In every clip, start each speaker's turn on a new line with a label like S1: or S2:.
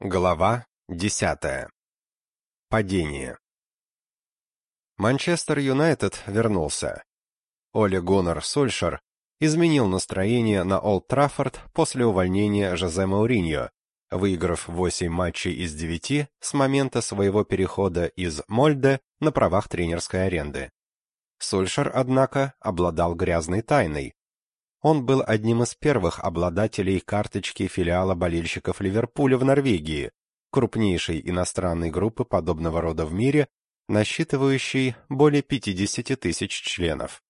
S1: Глава 10. Падение. Манчестер Юнайтед вернулся. Оле Гуннар Сольшер изменил настроение на Олд Траффорд после увольнения Жозе Мауриньо, выиграв 8 матчей из 9 с момента своего перехода из Мольде на правах тренерской аренды. Сольшер, однако, обладал грязной тайной, он был одним из первых обладателей карточки филиала болельщиков Ливерпуля в Норвегии, крупнейшей иностранной группы подобного рода в мире, насчитывающей более 50 тысяч членов.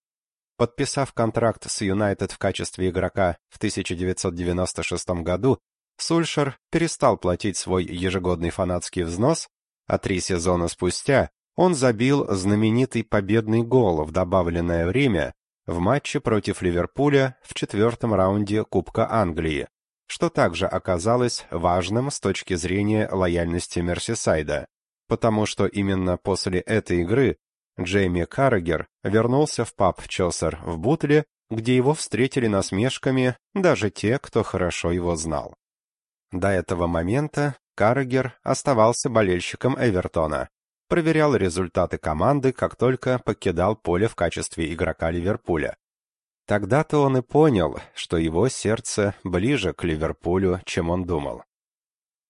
S1: Подписав контракт с Юнайтед в качестве игрока в 1996 году, Сульшер перестал платить свой ежегодный фанатский взнос, а три сезона спустя он забил знаменитый победный гол в добавленное время в матче против Ливерпуля в четвертом раунде Кубка Англии, что также оказалось важным с точки зрения лояльности Мерсисайда, потому что именно после этой игры Джейми Каррагер вернулся в паб Чосер в Бутле, где его встретили насмешками даже те, кто хорошо его знал. До этого момента Каррагер оставался болельщиком Эвертона, проверял результаты команды, как только покидал поле в качестве игрока Ливерпуля. Тогда-то он и понял, что его сердце ближе к Ливерпулю, чем он думал.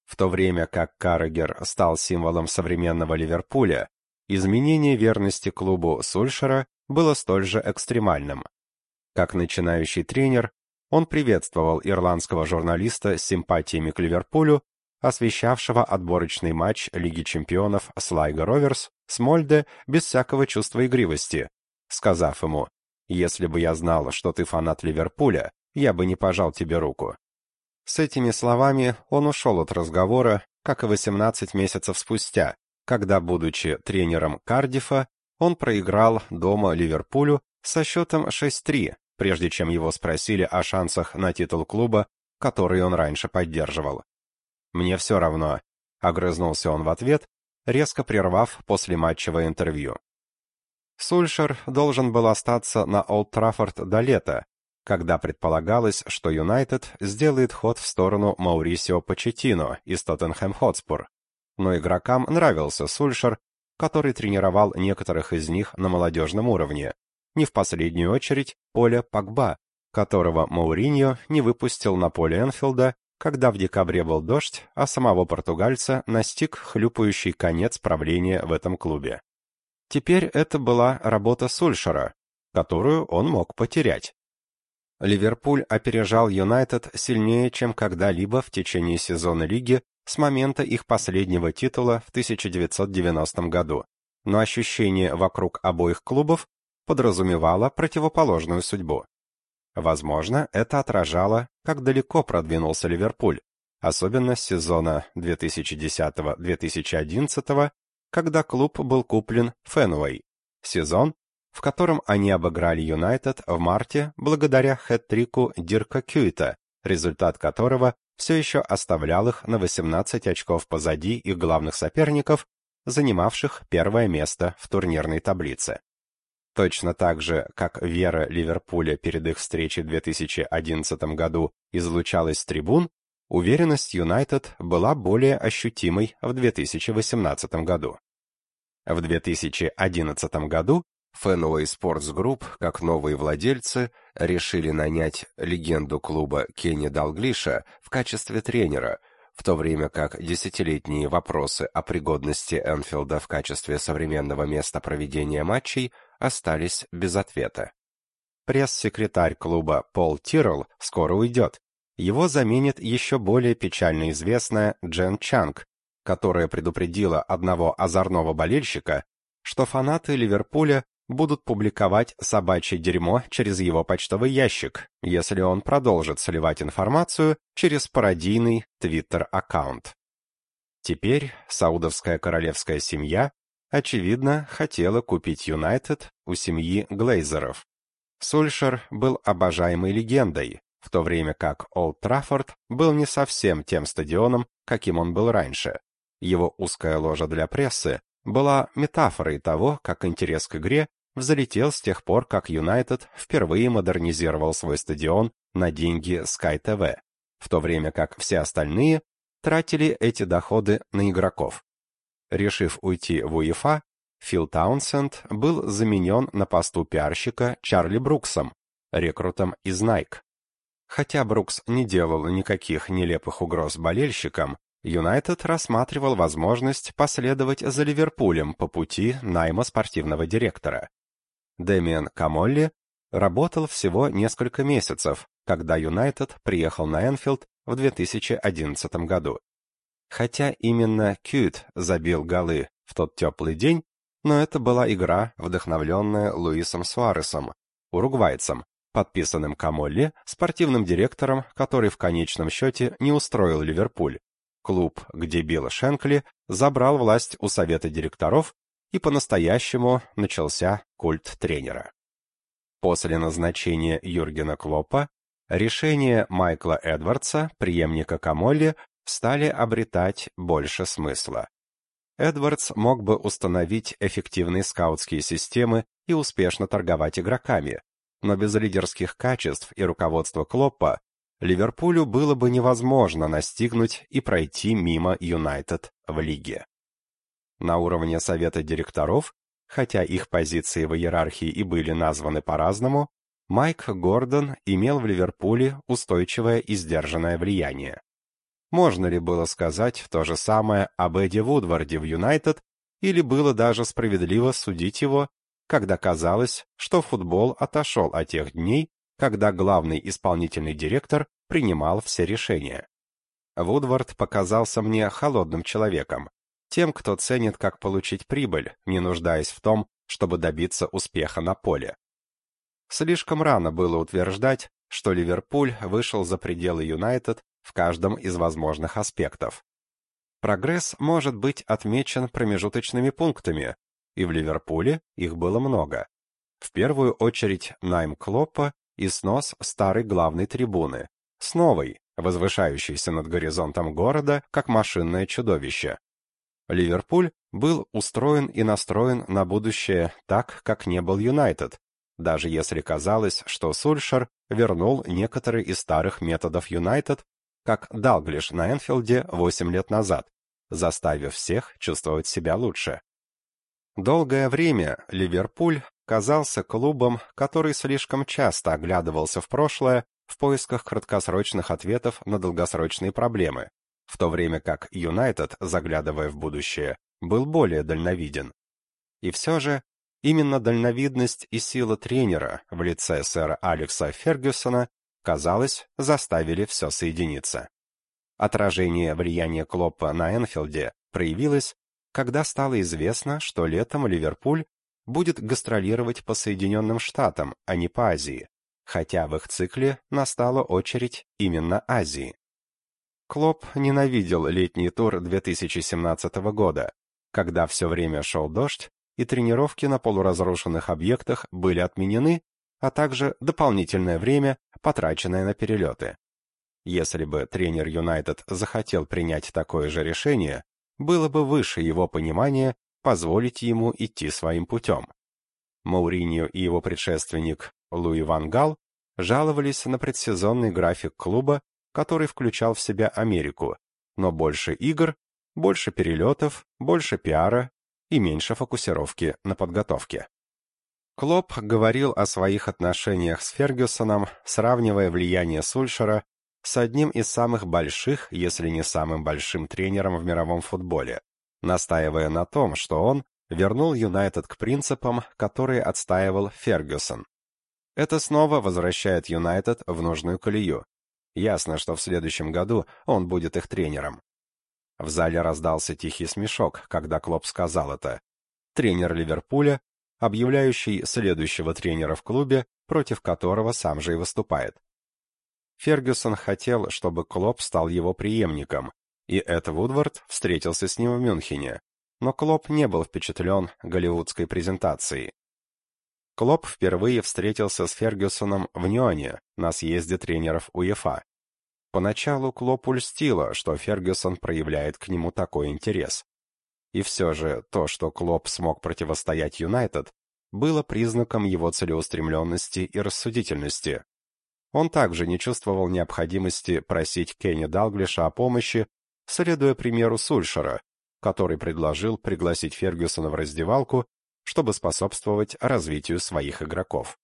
S1: В то время как Каррагер стал символом современного Ливерпуля, изменение верности клубу Сульшера было столь же экстремальным. Как начинающий тренер, он приветствовал ирландского журналиста с симпатиями к Ливерпулю освещавшего отборочный матч Лиги чемпионов Слайга Роверс с Мольде без всякого чувства игривости, сказав ему «Если бы я знал, что ты фанат Ливерпуля, я бы не пожал тебе руку». С этими словами он ушел от разговора, как и 18 месяцев спустя, когда, будучи тренером Кардифа, он проиграл дома Ливерпулю со счетом 6-3, прежде чем его спросили о шансах на титул клуба, который он раньше поддерживал. «Мне все равно», — огрызнулся он в ответ, резко прервав послематчевое интервью. Сульшер должен был остаться на Олд Траффорд до лета, когда предполагалось, что Юнайтед сделает ход в сторону Маурисио Почетино из Тоттенхэм Хотспур. Но игрокам нравился Сульшер, который тренировал некоторых из них на молодежном уровне, не в последнюю очередь Поля Пакба, которого Мауриньо не выпустил на поле Энфилда когда в декабре был дождь, а самого португальца настиг хлюпающий конец правления в этом клубе. Теперь это была работа Сульшера, которую он мог потерять. Ливерпуль опережал Юнайтед сильнее, чем когда-либо в течение сезона лиги с момента их последнего титула в 1990 году, но ощущение вокруг обоих клубов подразумевало противоположную судьбу. Возможно, это отражало, как далеко продвинулся Ливерпуль, особенно с сезона 2010-2011, когда клуб был куплен Фенуэй. Сезон, в котором они обыграли Юнайтед в марте благодаря хэт-трику Дирка Кьюита, результат которого все еще оставлял их на 18 очков позади их главных соперников, занимавших первое место в турнирной таблице. Точно так же, как вера Ливерпуля перед их встречей в 2011 году излучалась с трибун, уверенность Юнайтед была более ощутимой в 2018 году. В 2011 году Fenway Sports Group, как новые владельцы, решили нанять легенду клуба Кенни Далглиша в качестве тренера, в то время как десятилетние вопросы о пригодности Энфилда в качестве современного места проведения матчей – остались без ответа. Пресс-секретарь клуба Пол Тиррелл скоро уйдет. Его заменит еще более печально известная Джен Чанг, которая предупредила одного озорного болельщика, что фанаты Ливерпуля будут публиковать собачье дерьмо через его почтовый ящик, если он продолжит сливать информацию через пародийный Twitter-аккаунт. Теперь саудовская королевская семья очевидно, хотела купить Юнайтед у семьи Глейзеров. Сульшер был обожаемой легендой, в то время как Олд Траффорд был не совсем тем стадионом, каким он был раньше. Его узкая ложа для прессы была метафорой того, как интерес к игре взлетел с тех пор, как Юнайтед впервые модернизировал свой стадион на деньги Sky TV, в то время как все остальные тратили эти доходы на игроков. Решив уйти в УЕФА, Фил Таунсенд был заменен на посту пиарщика Чарли Бруксом, рекрутом из Nike. Хотя Брукс не делал никаких нелепых угроз болельщикам, Юнайтед рассматривал возможность последовать за Ливерпулем по пути найма спортивного директора. Дэмиан Камолли работал всего несколько месяцев, когда Юнайтед приехал на Энфилд в 2011 году. Хотя именно Кьют забил голы в тот теплый день, но это была игра, вдохновленная Луисом Суаресом, уругвайцем, подписанным Камолли, спортивным директором, который в конечном счете не устроил Ливерпуль. Клуб, где Билл Шенкли забрал власть у совета директоров, и по-настоящему начался культ тренера. После назначения Юргена Клоппа решения Майкла Эдвардса, преемника Камолли, стали обретать больше смысла. Эдвардс мог бы установить эффективные скаутские системы и успешно торговать игроками, но без лидерских качеств и руководства Клоппа Ливерпулю было бы невозможно настигнуть и пройти мимо Юнайтед в лиге. На уровне совета директоров, хотя их позиции в иерархии и были названы по-разному, Майк Гордон имел в Ливерпуле устойчивое и сдержанное влияние. Можно ли было сказать то же самое об Эдди Вудварде в Юнайтед, или было даже справедливо судить его, когда казалось, что футбол отошел от тех дней, когда главный исполнительный директор принимал все решения. Вудвард показался мне холодным человеком, тем, кто ценит, как получить прибыль, не нуждаясь в том, чтобы добиться успеха на поле. Слишком рано было утверждать, что Ливерпуль вышел за пределы Юнайтед в каждом из возможных аспектов. Прогресс может быть отмечен промежуточными пунктами, и в Ливерпуле их было много. В первую очередь найм Клоппа и снос старой главной трибуны, с новой, возвышающейся над горизонтом города, как машинное чудовище. Ливерпуль был устроен и настроен на будущее так, как не был Юнайтед, даже если казалось, что Сульшер вернул некоторые из старых методов Юнайтед как Далглиш на Энфилде 8 лет назад, заставив всех чувствовать себя лучше. Долгое время Ливерпуль казался клубом, который слишком часто оглядывался в прошлое в поисках краткосрочных ответов на долгосрочные проблемы, в то время как Юнайтед, заглядывая в будущее, был более дальновиден. И все же, именно дальновидность и сила тренера в лице сэра Алекса Фергюсона казалось, заставили все соединиться. Отражение влияния Клоппа на Энфилде проявилось, когда стало известно, что летом Ливерпуль будет гастролировать по Соединенным Штатам, а не по Азии, хотя в их цикле настала очередь именно Азии. Клоп ненавидел летний тур 2017 года, когда все время шел дождь, и тренировки на полуразрушенных объектах были отменены, а также дополнительное время, потраченное на перелеты. Если бы тренер Юнайтед захотел принять такое же решение, было бы выше его понимания позволить ему идти своим путем. Мауриньо и его предшественник Луи Ван Гал жаловались на предсезонный график клуба, который включал в себя Америку, но больше игр, больше перелетов, больше пиара и меньше фокусировки на подготовке. Клоп говорил о своих отношениях с Фергюсоном, сравнивая влияние Сульшера с одним из самых больших, если не самым большим тренером в мировом футболе, настаивая на том, что он вернул Юнайтед к принципам, которые отстаивал Фергюсон. Это снова возвращает Юнайтед в нужную колею. Ясно, что в следующем году он будет их тренером. В зале раздался тихий смешок, когда Клоп сказал это. Тренер Ливерпуля объявляющий следующего тренера в клубе, против которого сам же и выступает. Фергюсон хотел, чтобы Клоп стал его преемником, и Эд Вудвард встретился с ним в Мюнхене, но Клоп не был впечатлен голливудской презентацией. Клоп впервые встретился с Фергюсоном в Ньоне на съезде тренеров УЕФА. Поначалу Клопу льстило, что Фергюсон проявляет к нему такой интерес. И все же то, что Клоп смог противостоять Юнайтед, было признаком его целеустремленности и рассудительности. Он также не чувствовал необходимости просить Кенни Далглиша о помощи, следуя примеру Сульшера, который предложил пригласить Фергюсона в раздевалку, чтобы способствовать развитию своих игроков.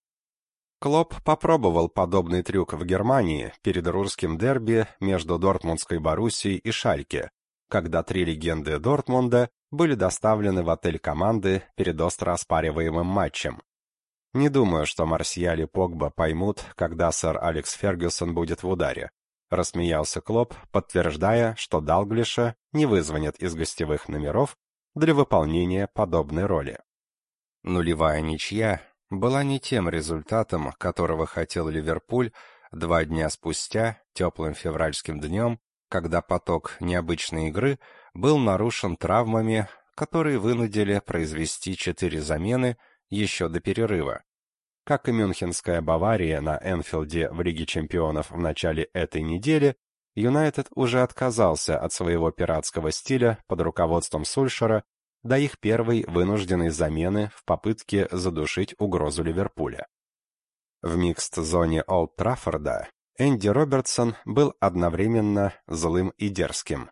S1: Клоп попробовал подобный трюк в Германии перед русским дерби между Дортмундской Боруссией и Шальке, когда три легенды Дортмунда были доставлены в отель команды перед остро оспариваемым матчем. Не думаю, что Марсиаль и Погба поймут, когда сэр Алекс Фергюсон будет в ударе. Рассмеялся Клоп, подтверждая, что Далглиша не вызвонят из гостевых номеров для выполнения подобной роли. Нулевая ничья была не тем результатом, которого хотел Ливерпуль два дня спустя, теплым февральским днем, когда поток необычной игры был нарушен травмами, которые вынудили произвести четыре замены еще до перерыва. Как и Мюнхенская Бавария на Энфилде в Лиге чемпионов в начале этой недели, Юнайтед уже отказался от своего пиратского стиля под руководством Сульшера до их первой вынужденной замены в попытке задушить угрозу Ливерпуля. В микст-зоне Олд Траффорда Энди Робертсон был одновременно злым и дерзким.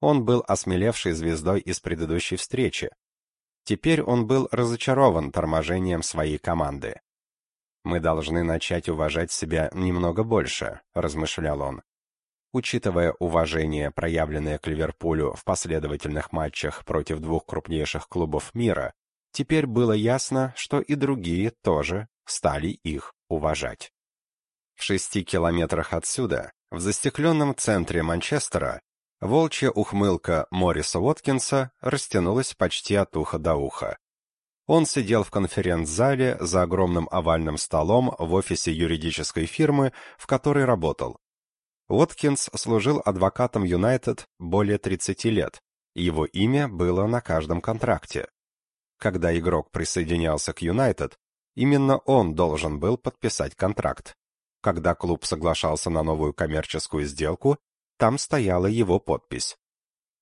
S1: Он был осмелевшей звездой из предыдущей встречи. Теперь он был разочарован торможением своей команды. «Мы должны начать уважать себя немного больше», — размышлял он. Учитывая уважение, проявленное к Ливерпулю в последовательных матчах против двух крупнейших клубов мира, теперь было ясно, что и другие тоже стали их уважать. В шести километрах отсюда, в застекленном центре Манчестера, волчья ухмылка Морриса Уоткинса растянулась почти от уха до уха. Он сидел в конференц-зале за огромным овальным столом в офисе юридической фирмы, в которой работал. Уоткинс служил адвокатом Юнайтед более 30 лет, его имя было на каждом контракте. Когда игрок присоединялся к Юнайтед, именно он должен был подписать контракт. Когда клуб соглашался на новую коммерческую сделку, там стояла его подпись.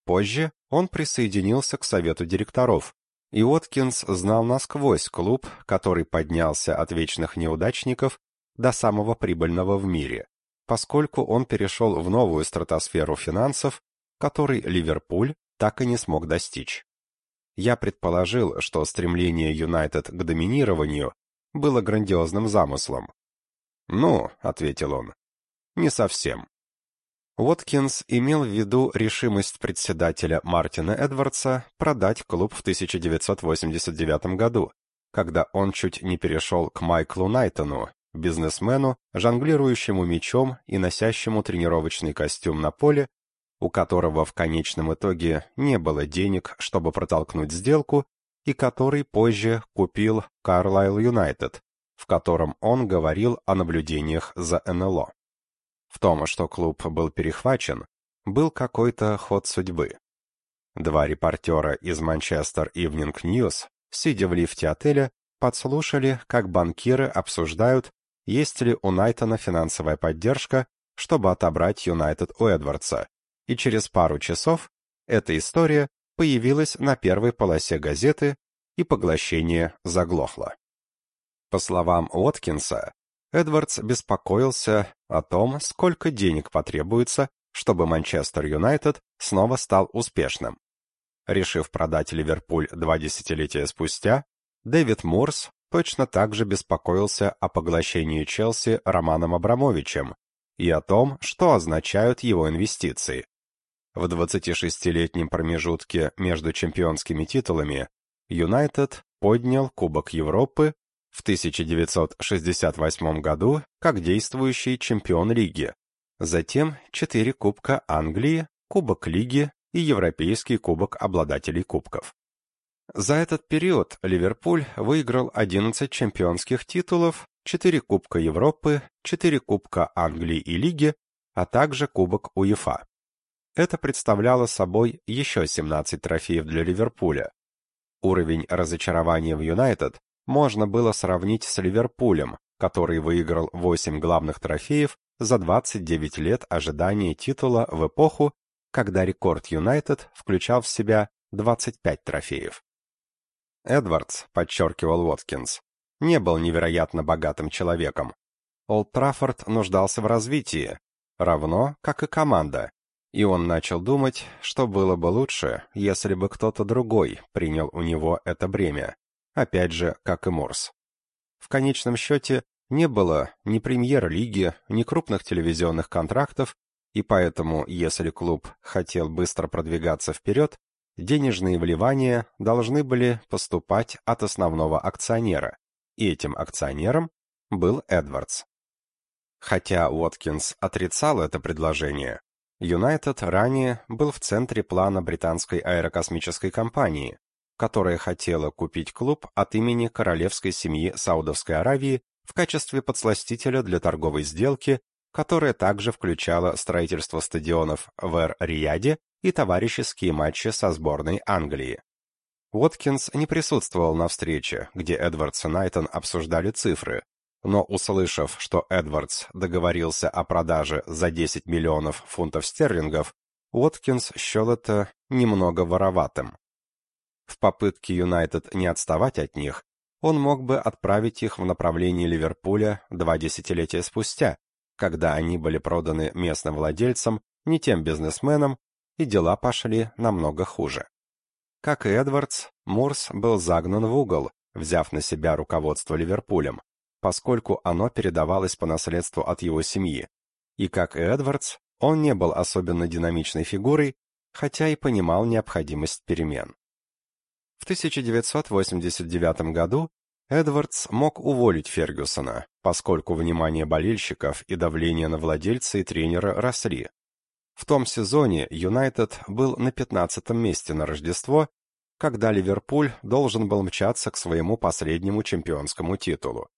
S1: Позже он присоединился к совету директоров, и Уоткинс знал насквозь клуб, который поднялся от вечных неудачников до самого прибыльного в мире поскольку он перешел в новую стратосферу финансов, которой Ливерпуль так и не смог достичь. Я предположил, что стремление Юнайтед к доминированию было грандиозным замыслом. «Ну», — ответил он, — «не совсем». Уоткинс имел в виду решимость председателя Мартина Эдвардса продать клуб в 1989 году, когда он чуть не перешел к Майклу Найтону, бизнесмену, жонглирующему мечом и носящему тренировочный костюм на поле, у которого в конечном итоге не было денег, чтобы протолкнуть сделку, и который позже купил Карлайл Юнайтед, в котором он говорил о наблюдениях за НЛО. В том, что клуб был перехвачен, был какой-то ход судьбы. Два репортера из Манчестер Ивнинг Ньюс, сидя в лифте отеля, подслушали, как банкиры обсуждают, есть ли у Найтона финансовая поддержка, чтобы отобрать Юнайтед у Эдвардса, и через пару часов эта история появилась на первой полосе газеты, и поглощение заглохло. По словам Уоткинса, Эдвардс беспокоился о том, сколько денег потребуется, чтобы Манчестер Юнайтед снова стал успешным. Решив продать Ливерпуль два десятилетия спустя, Дэвид Мурс точно так же беспокоился о поглощении Челси Романом Абрамовичем и о том, что означают его инвестиции. В 26-летнем промежутке между чемпионскими титулами Юнайтед поднял Кубок Европы в 1968 году как действующий чемпион лиги, затем четыре Кубка Англии, Кубок лиги и Европейский кубок обладателей кубков. За этот период Ливерпуль выиграл 11 чемпионских титулов, 4 Кубка Европы, 4 Кубка Англии и Лиги, а также Кубок УЕФА. Это представляло собой еще 17 трофеев для Ливерпуля. Уровень разочарования в Юнайтед можно было сравнить с Ливерпулем, который выиграл 8 главных трофеев за 29 лет ожидания титула в эпоху, когда рекорд Юнайтед включал в себя 25 трофеев. Эдвардс, подчеркивал Уоткинс, не был невероятно богатым человеком. Олд Траффорд нуждался в развитии, равно как и команда, И он начал думать, что было бы лучше, если бы кто-то другой принял у него это бремя. Опять же, как и Морс. В конечном счете, не было ни премьер-лиги, ни крупных телевизионных контрактов, и поэтому, если клуб хотел быстро продвигаться вперед, денежные вливания должны были поступать от основного акционера, и этим акционером был Эдвардс. Хотя Уоткинс отрицал это предложение, Юнайтед ранее был в центре плана британской аэрокосмической компании, которая хотела купить клуб от имени королевской семьи Саудовской Аравии в качестве подсластителя для торговой сделки, которая также включала строительство стадионов в Эр-Рияде и товарищеские матчи со сборной Англии. Уоткинс не присутствовал на встрече, где Эдвардс и Найтон обсуждали цифры, но услышав, что Эдвардс договорился о продаже за 10 миллионов фунтов стерлингов, Уоткинс счел это немного вороватым. В попытке Юнайтед не отставать от них, он мог бы отправить их в направлении Ливерпуля два десятилетия спустя, когда они были проданы местным владельцам, не тем бизнесменам, и дела пошли намного хуже. Как и Эдвардс, Мурс был загнан в угол, взяв на себя руководство Ливерпулем поскольку оно передавалось по наследству от его семьи. И как и Эдвардс, он не был особенно динамичной фигурой, хотя и понимал необходимость перемен. В 1989 году Эдвардс мог уволить Фергюсона, поскольку внимание болельщиков и давление на владельца и тренера росли. В том сезоне Юнайтед был на 15 месте на Рождество, когда Ливерпуль должен был мчаться к своему последнему чемпионскому титулу.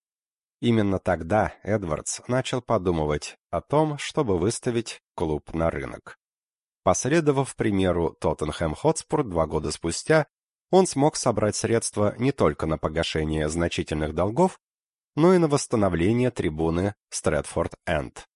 S1: Именно тогда Эдвардс начал подумывать о том, чтобы выставить клуб на рынок. Последовав примеру Тоттенхэм Хотспур два года спустя, он смог собрать средства не только на погашение значительных долгов, но и на восстановление трибуны Стрэдфорд-Энд.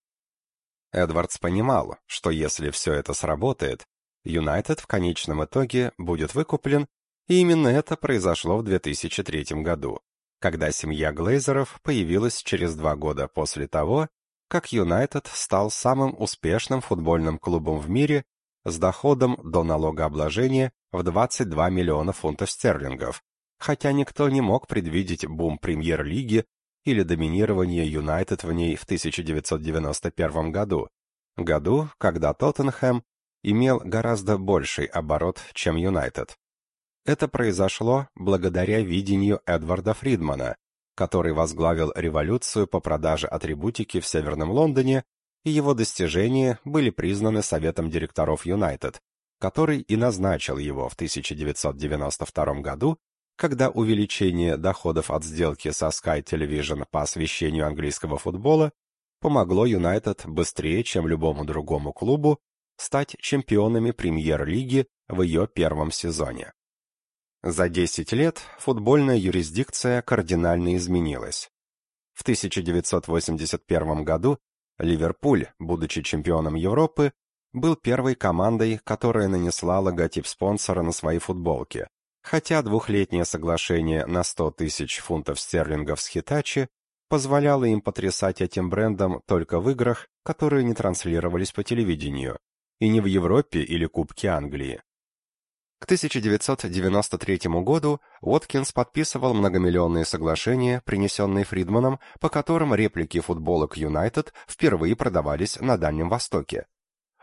S1: Эдвардс понимал, что если все это сработает, Юнайтед в конечном итоге будет выкуплен, и именно это произошло в 2003 году когда семья Глейзеров появилась через два года после того, как Юнайтед стал самым успешным футбольным клубом в мире с доходом до налогообложения в 22 миллиона фунтов стерлингов, хотя никто не мог предвидеть бум премьер-лиги или доминирование Юнайтед в ней в 1991 году, году, когда Тоттенхэм имел гораздо больший оборот, чем Юнайтед. Это произошло благодаря видению Эдварда Фридмана, который возглавил революцию по продаже атрибутики в Северном Лондоне, и его достижения были признаны Советом директоров Юнайтед, который и назначил его в 1992 году, когда увеличение доходов от сделки со Sky Television по освещению английского футбола помогло Юнайтед быстрее, чем любому другому клубу, стать чемпионами премьер-лиги в ее первом сезоне. За 10 лет футбольная юрисдикция кардинально изменилась. В 1981 году Ливерпуль, будучи чемпионом Европы, был первой командой, которая нанесла логотип спонсора на свои футболки, хотя двухлетнее соглашение на 100 тысяч фунтов стерлингов с Хитачи позволяло им потрясать этим брендом только в играх, которые не транслировались по телевидению, и не в Европе или Кубке Англии. К 1993 году Уоткинс подписывал многомиллионные соглашения, принесенные Фридманом, по которым реплики футболок Юнайтед впервые продавались на Дальнем Востоке.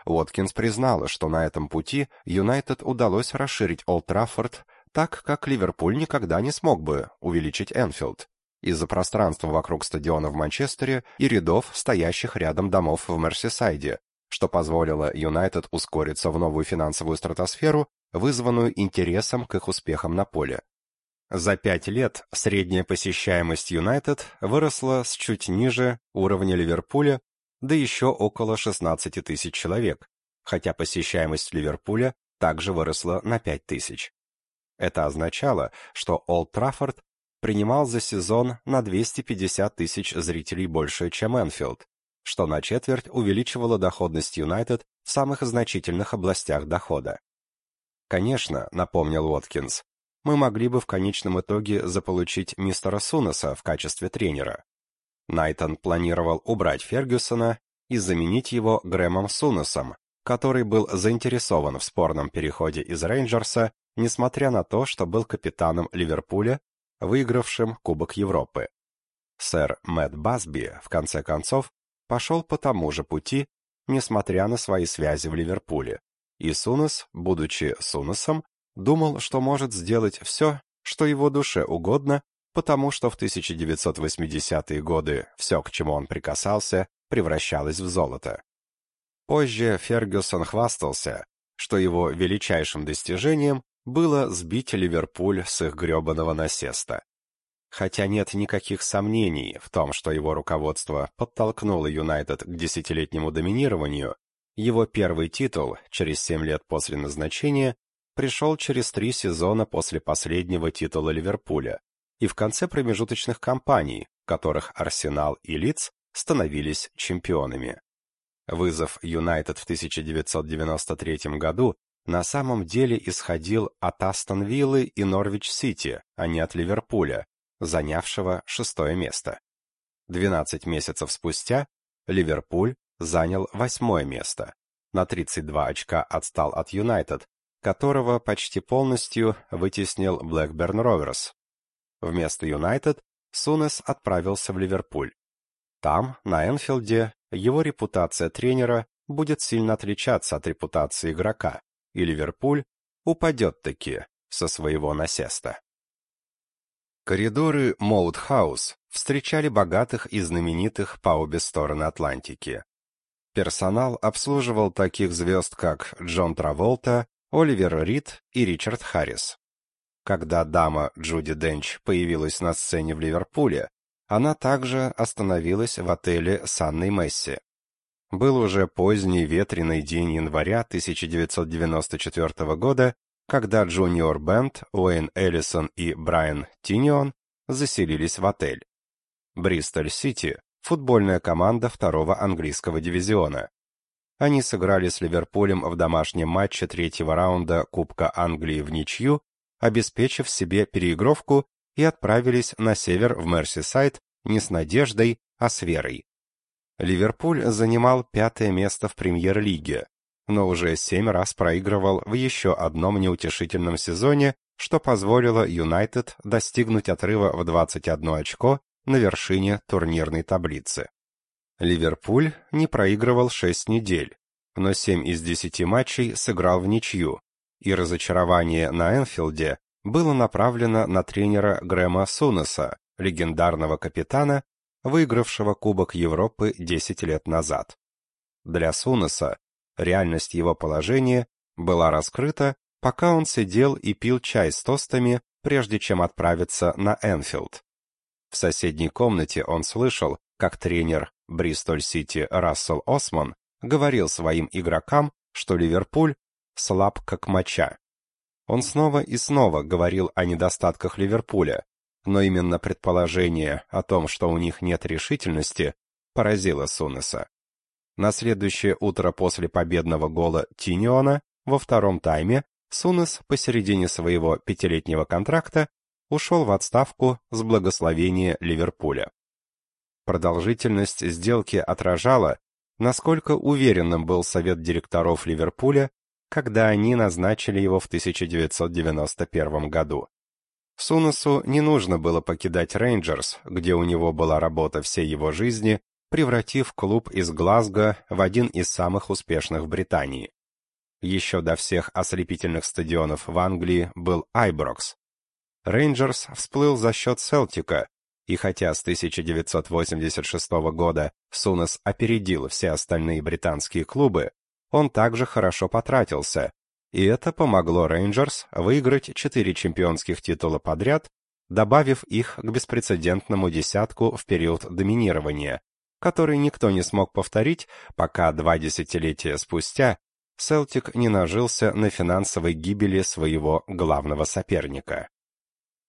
S1: Уоткинс признал, что на этом пути Юнайтед удалось расширить Олд Траффорд так, как Ливерпуль никогда не смог бы увеличить Энфилд из-за пространства вокруг стадиона в Манчестере и рядов стоящих рядом домов в Мерсисайде, что позволило Юнайтед ускориться в новую финансовую стратосферу вызванную интересом к их успехам на поле. За пять лет средняя посещаемость Юнайтед выросла с чуть ниже уровня Ливерпуля до еще около 16 тысяч человек, хотя посещаемость Ливерпуля также выросла на 5 тысяч. Это означало, что Олд Траффорд принимал за сезон на 250 тысяч зрителей больше, чем Энфилд, что на четверть увеличивало доходность Юнайтед в самых значительных областях дохода. Конечно, напомнил Уоткинс, мы могли бы в конечном итоге заполучить мистера Сунеса в качестве тренера. Найтон планировал убрать Фергюсона и заменить его Грэмом Сунесом, который был заинтересован в спорном переходе из Рейнджерса, несмотря на то, что был капитаном Ливерпуля, выигравшим Кубок Европы. Сэр Мэтт Басби, в конце концов, пошел по тому же пути, несмотря на свои связи в Ливерпуле. И Сунес, будучи Сунесом, думал, что может сделать все, что его душе угодно, потому что в 1980-е годы все, к чему он прикасался, превращалось в золото. Позже Фергюсон хвастался, что его величайшим достижением было сбить Ливерпуль с их гребаного насеста. Хотя нет никаких сомнений в том, что его руководство подтолкнуло Юнайтед к десятилетнему доминированию, его первый титул, через семь лет после назначения, пришел через три сезона после последнего титула Ливерпуля и в конце промежуточных кампаний, в которых Арсенал и Лидс становились чемпионами. Вызов Юнайтед в 1993 году на самом деле исходил от Астон Виллы и Норвич-Сити, а не от Ливерпуля, занявшего шестое место. 12 месяцев спустя Ливерпуль занял восьмое место. На 32 очка отстал от Юнайтед, которого почти полностью вытеснил Блэкберн Роверс. Вместо Юнайтед Сунесс отправился в Ливерпуль. Там, на Энфилде, его репутация тренера будет сильно отличаться от репутации игрока, и Ливерпуль упадет-таки со своего насеста. Коридоры Моутхаус встречали богатых и знаменитых по обе стороны Атлантики. Персонал обслуживал таких звезд, как Джон Траволта, Оливер Рид и Ричард Харрис. Когда дама Джуди Денч появилась на сцене в Ливерпуле, она также остановилась в отеле с Анной Месси. Был уже поздний ветреный день января 1994 года, когда Джуниор Бент, Уэйн Эллисон и Брайан Тинион заселились в отель. Бристоль-Сити – футбольная команда второго английского дивизиона. Они сыграли с Ливерпулем в домашнем матче третьего раунда Кубка Англии в ничью, обеспечив себе переигровку и отправились на север в Мерсисайд не с надеждой, а с верой. Ливерпуль занимал пятое место в премьер-лиге, но уже семь раз проигрывал в еще одном неутешительном сезоне, что позволило Юнайтед достигнуть отрыва в 21 очко на вершине турнирной таблицы. Ливерпуль не проигрывал шесть недель, но семь из десяти матчей сыграл в ничью, и разочарование на Энфилде было направлено на тренера Грэма Сунеса, легендарного капитана, выигравшего Кубок Европы 10 лет назад. Для Сунеса реальность его положения была раскрыта, пока он сидел и пил чай с тостами, прежде чем отправиться на Энфилд. В соседней комнате он слышал, как тренер Бристоль-Сити Рассел Осман говорил своим игрокам, что Ливерпуль слаб как моча. Он снова и снова говорил о недостатках Ливерпуля, но именно предположение о том, что у них нет решительности, поразило Сунеса. На следующее утро после победного гола Тиниона во втором тайме Сунес посередине своего пятилетнего контракта ушел в отставку с благословения Ливерпуля. Продолжительность сделки отражала, насколько уверенным был совет директоров Ливерпуля когда они назначили его в 1991 году. Сунусу не нужно было покидать Рейнджерс, где у него была работа всей его жизни, превратив клуб из Глазго в один из самых успешных в Британии. Еще до всех ослепительных стадионов в Англии был Айброкс. Рейнджерс всплыл за счет Селтика, и хотя с 1986 года Сунес опередил все остальные британские клубы, он также хорошо потратился, и это помогло Рейнджерс выиграть четыре чемпионских титула подряд, добавив их к беспрецедентному десятку в период доминирования, который никто не смог повторить, пока два десятилетия спустя Селтик не нажился на финансовой гибели своего главного соперника.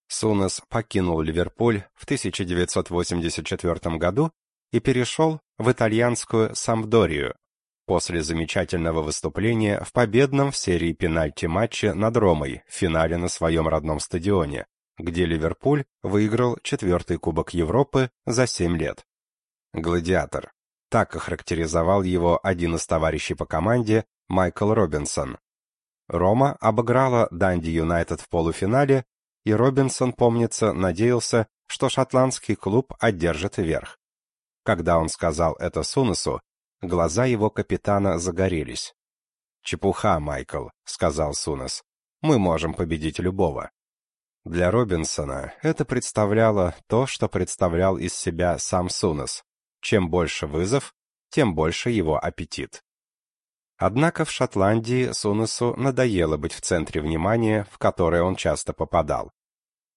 S1: Сунес покинул Ливерпуль в 1984 году и перешел в итальянскую Сампдорию, после замечательного выступления в победном в серии пенальти матче над Ромой в финале на своем родном стадионе, где Ливерпуль выиграл четвертый Кубок Европы за семь лет. «Гладиатор». Так охарактеризовал его один из товарищей по команде, Майкл Робинсон. Рома обыграла Данди Юнайтед в полуфинале, и Робинсон, помнится, надеялся, что шотландский клуб одержит верх. Когда он сказал это Сунесу, глаза его капитана загорелись. «Чепуха, Майкл», — сказал Сунес. «Мы можем победить любого». Для Робинсона это представляло то, что представлял из себя сам Сунес. Чем больше вызов, тем больше его аппетит. Однако в Шотландии Сунесу надоело быть в центре внимания, в которое он часто попадал.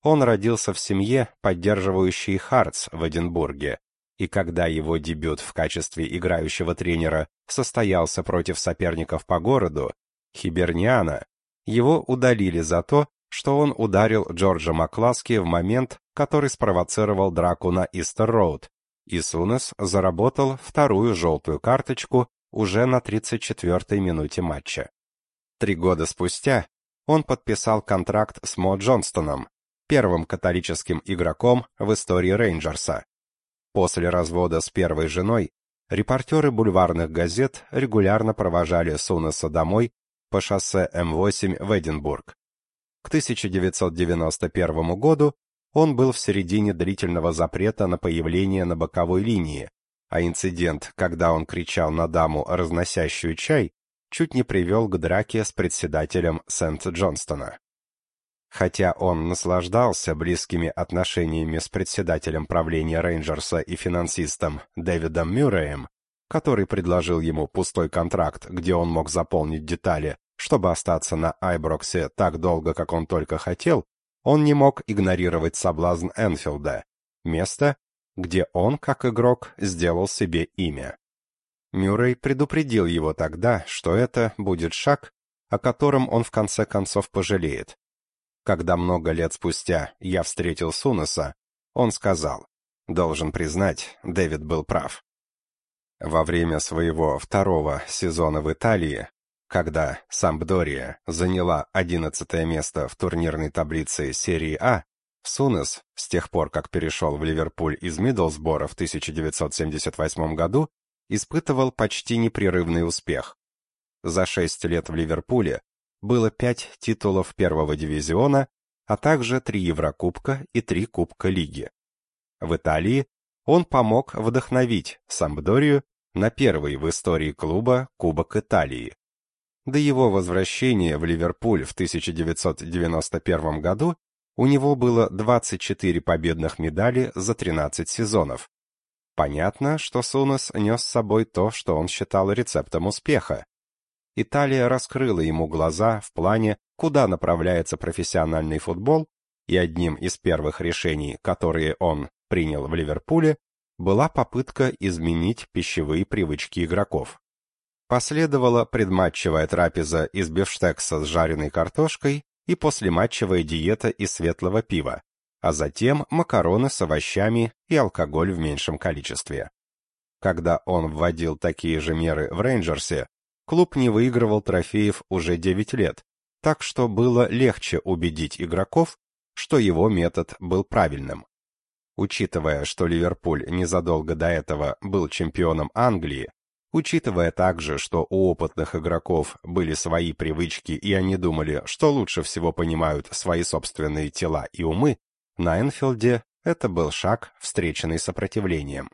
S1: Он родился в семье, поддерживающей Хартс в Эдинбурге, и когда его дебют в качестве играющего тренера состоялся против соперников по городу, Хиберниана, его удалили за то, что он ударил Джорджа Макласки в момент, который спровоцировал драку на Истер-Роуд, и Сунес заработал вторую желтую карточку уже на 34-й минуте матча. Три года спустя он подписал контракт с Мо Джонстоном, первым католическим игроком в истории Рейнджерса. После развода с первой женой репортеры бульварных газет регулярно провожали Сунеса домой по шоссе М8 в Эдинбург. К 1991 году он был в середине длительного запрета на появление на боковой линии, а инцидент, когда он кричал на даму, разносящую чай, чуть не привел к драке с председателем Сент-Джонстона. Хотя он наслаждался близкими отношениями с председателем правления Рейнджерса и финансистом Дэвидом Мюрреем, который предложил ему пустой контракт, где он мог заполнить детали, чтобы остаться на Айброксе так долго, как он только хотел, он не мог игнорировать соблазн Энфилда, место, где он, как игрок, сделал себе имя. Мюррей предупредил его тогда, что это будет шаг, о котором он в конце концов пожалеет. Когда много лет спустя я встретил Сунеса, он сказал, должен признать, Дэвид был прав. Во время своего второго сезона в Италии, когда Сампдория заняла одиннадцатое место в турнирной таблице серии А, Сунес, с тех пор как перешел в Ливерпуль из Миддлсбора в 1978 году, испытывал почти непрерывный успех. За шесть лет в Ливерпуле было пять титулов первого дивизиона, а также три Еврокубка и три Кубка Лиги. В Италии он помог вдохновить Сампдорию на первый в истории клуба Кубок Италии. До его возвращения в Ливерпуль в 1991 году у него было 24 победных медали за 13 сезонов. Понятно, что Сунес нес с собой то, что он считал рецептом успеха. Италия раскрыла ему глаза в плане, куда направляется профессиональный футбол, и одним из первых решений, которые он принял в Ливерпуле, была попытка изменить пищевые привычки игроков. Последовала предматчевая трапеза из бифштекса с жареной картошкой и послематчевая диета из светлого пива, а затем макароны с овощами и алкоголь в меньшем количестве. Когда он вводил такие же меры в Рейнджерсе, Клуб не выигрывал трофеев уже 9 лет, так что было легче убедить игроков, что его метод был правильным. Учитывая, что Ливерпуль незадолго до этого был чемпионом Англии, учитывая также, что у опытных игроков были свои привычки и они думали, что лучше всего понимают свои собственные тела и умы, на Энфилде это был шаг, встреченный сопротивлением.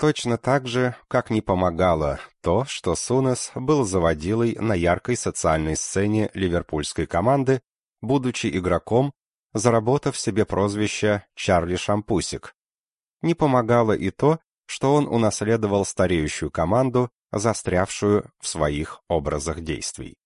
S1: Точно так же, как не помогало то, что Сунес был заводилой на яркой социальной сцене ливерпульской команды, будучи игроком, заработав себе прозвище Чарли Шампусик. Не помогало и то, что он унаследовал стареющую команду, застрявшую в своих образах действий.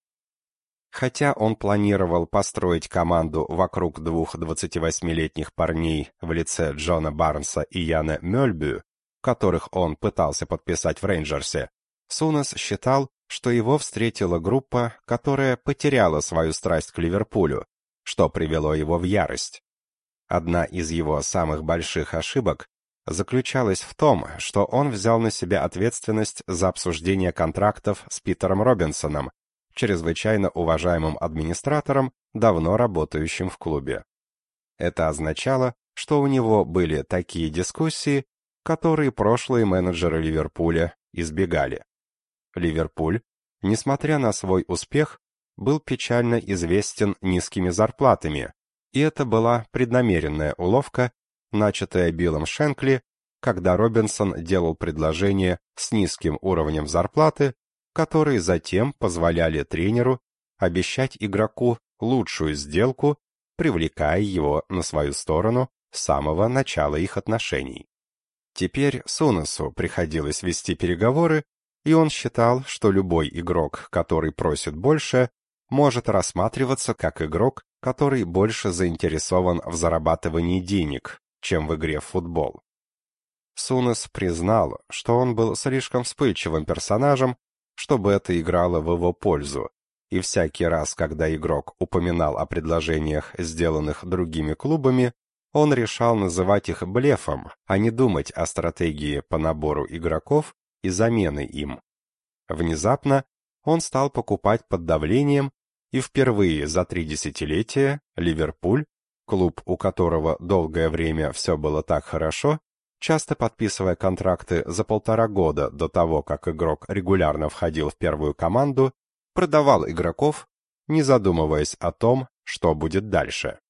S1: Хотя он планировал построить команду вокруг двух 28-летних парней в лице Джона Барнса и Яна Мёльбю, которых он пытался подписать в Рейнджерсе, Сунес считал, что его встретила группа, которая потеряла свою страсть к Ливерпулю, что привело его в ярость. Одна из его самых больших ошибок заключалась в том, что он взял на себя ответственность за обсуждение контрактов с Питером Робинсоном, чрезвычайно уважаемым администратором, давно работающим в клубе. Это означало, что у него были такие дискуссии, которые прошлые менеджеры Ливерпуля избегали. Ливерпуль несмотря на свой успех, был печально известен низкими зарплатами, и это была преднамеренная уловка, начатая Биллом Шенкли, когда Робинсон делал предложения с низким уровнем зарплаты, которые затем позволяли тренеру обещать игроку лучшую сделку, привлекая его на свою сторону с самого начала их отношений. Теперь Сунесу приходилось вести переговоры, и он считал, что любой игрок, который просит больше, может рассматриваться как игрок, который больше заинтересован в зарабатывании денег, чем в игре в футбол. Сунес признал, что он был слишком вспыльчивым персонажем, чтобы это играло в его пользу, и всякий раз, когда игрок упоминал о предложениях, сделанных другими клубами, он решал называть их блефом, а не думать о стратегии по набору игроков и замены им. Внезапно он стал покупать под давлением, и впервые за три десятилетия Ливерпуль, клуб, у которого долгое время все было так хорошо, часто подписывая контракты за полтора года до того, как игрок регулярно входил в первую команду, продавал игроков, не задумываясь о том, что будет дальше.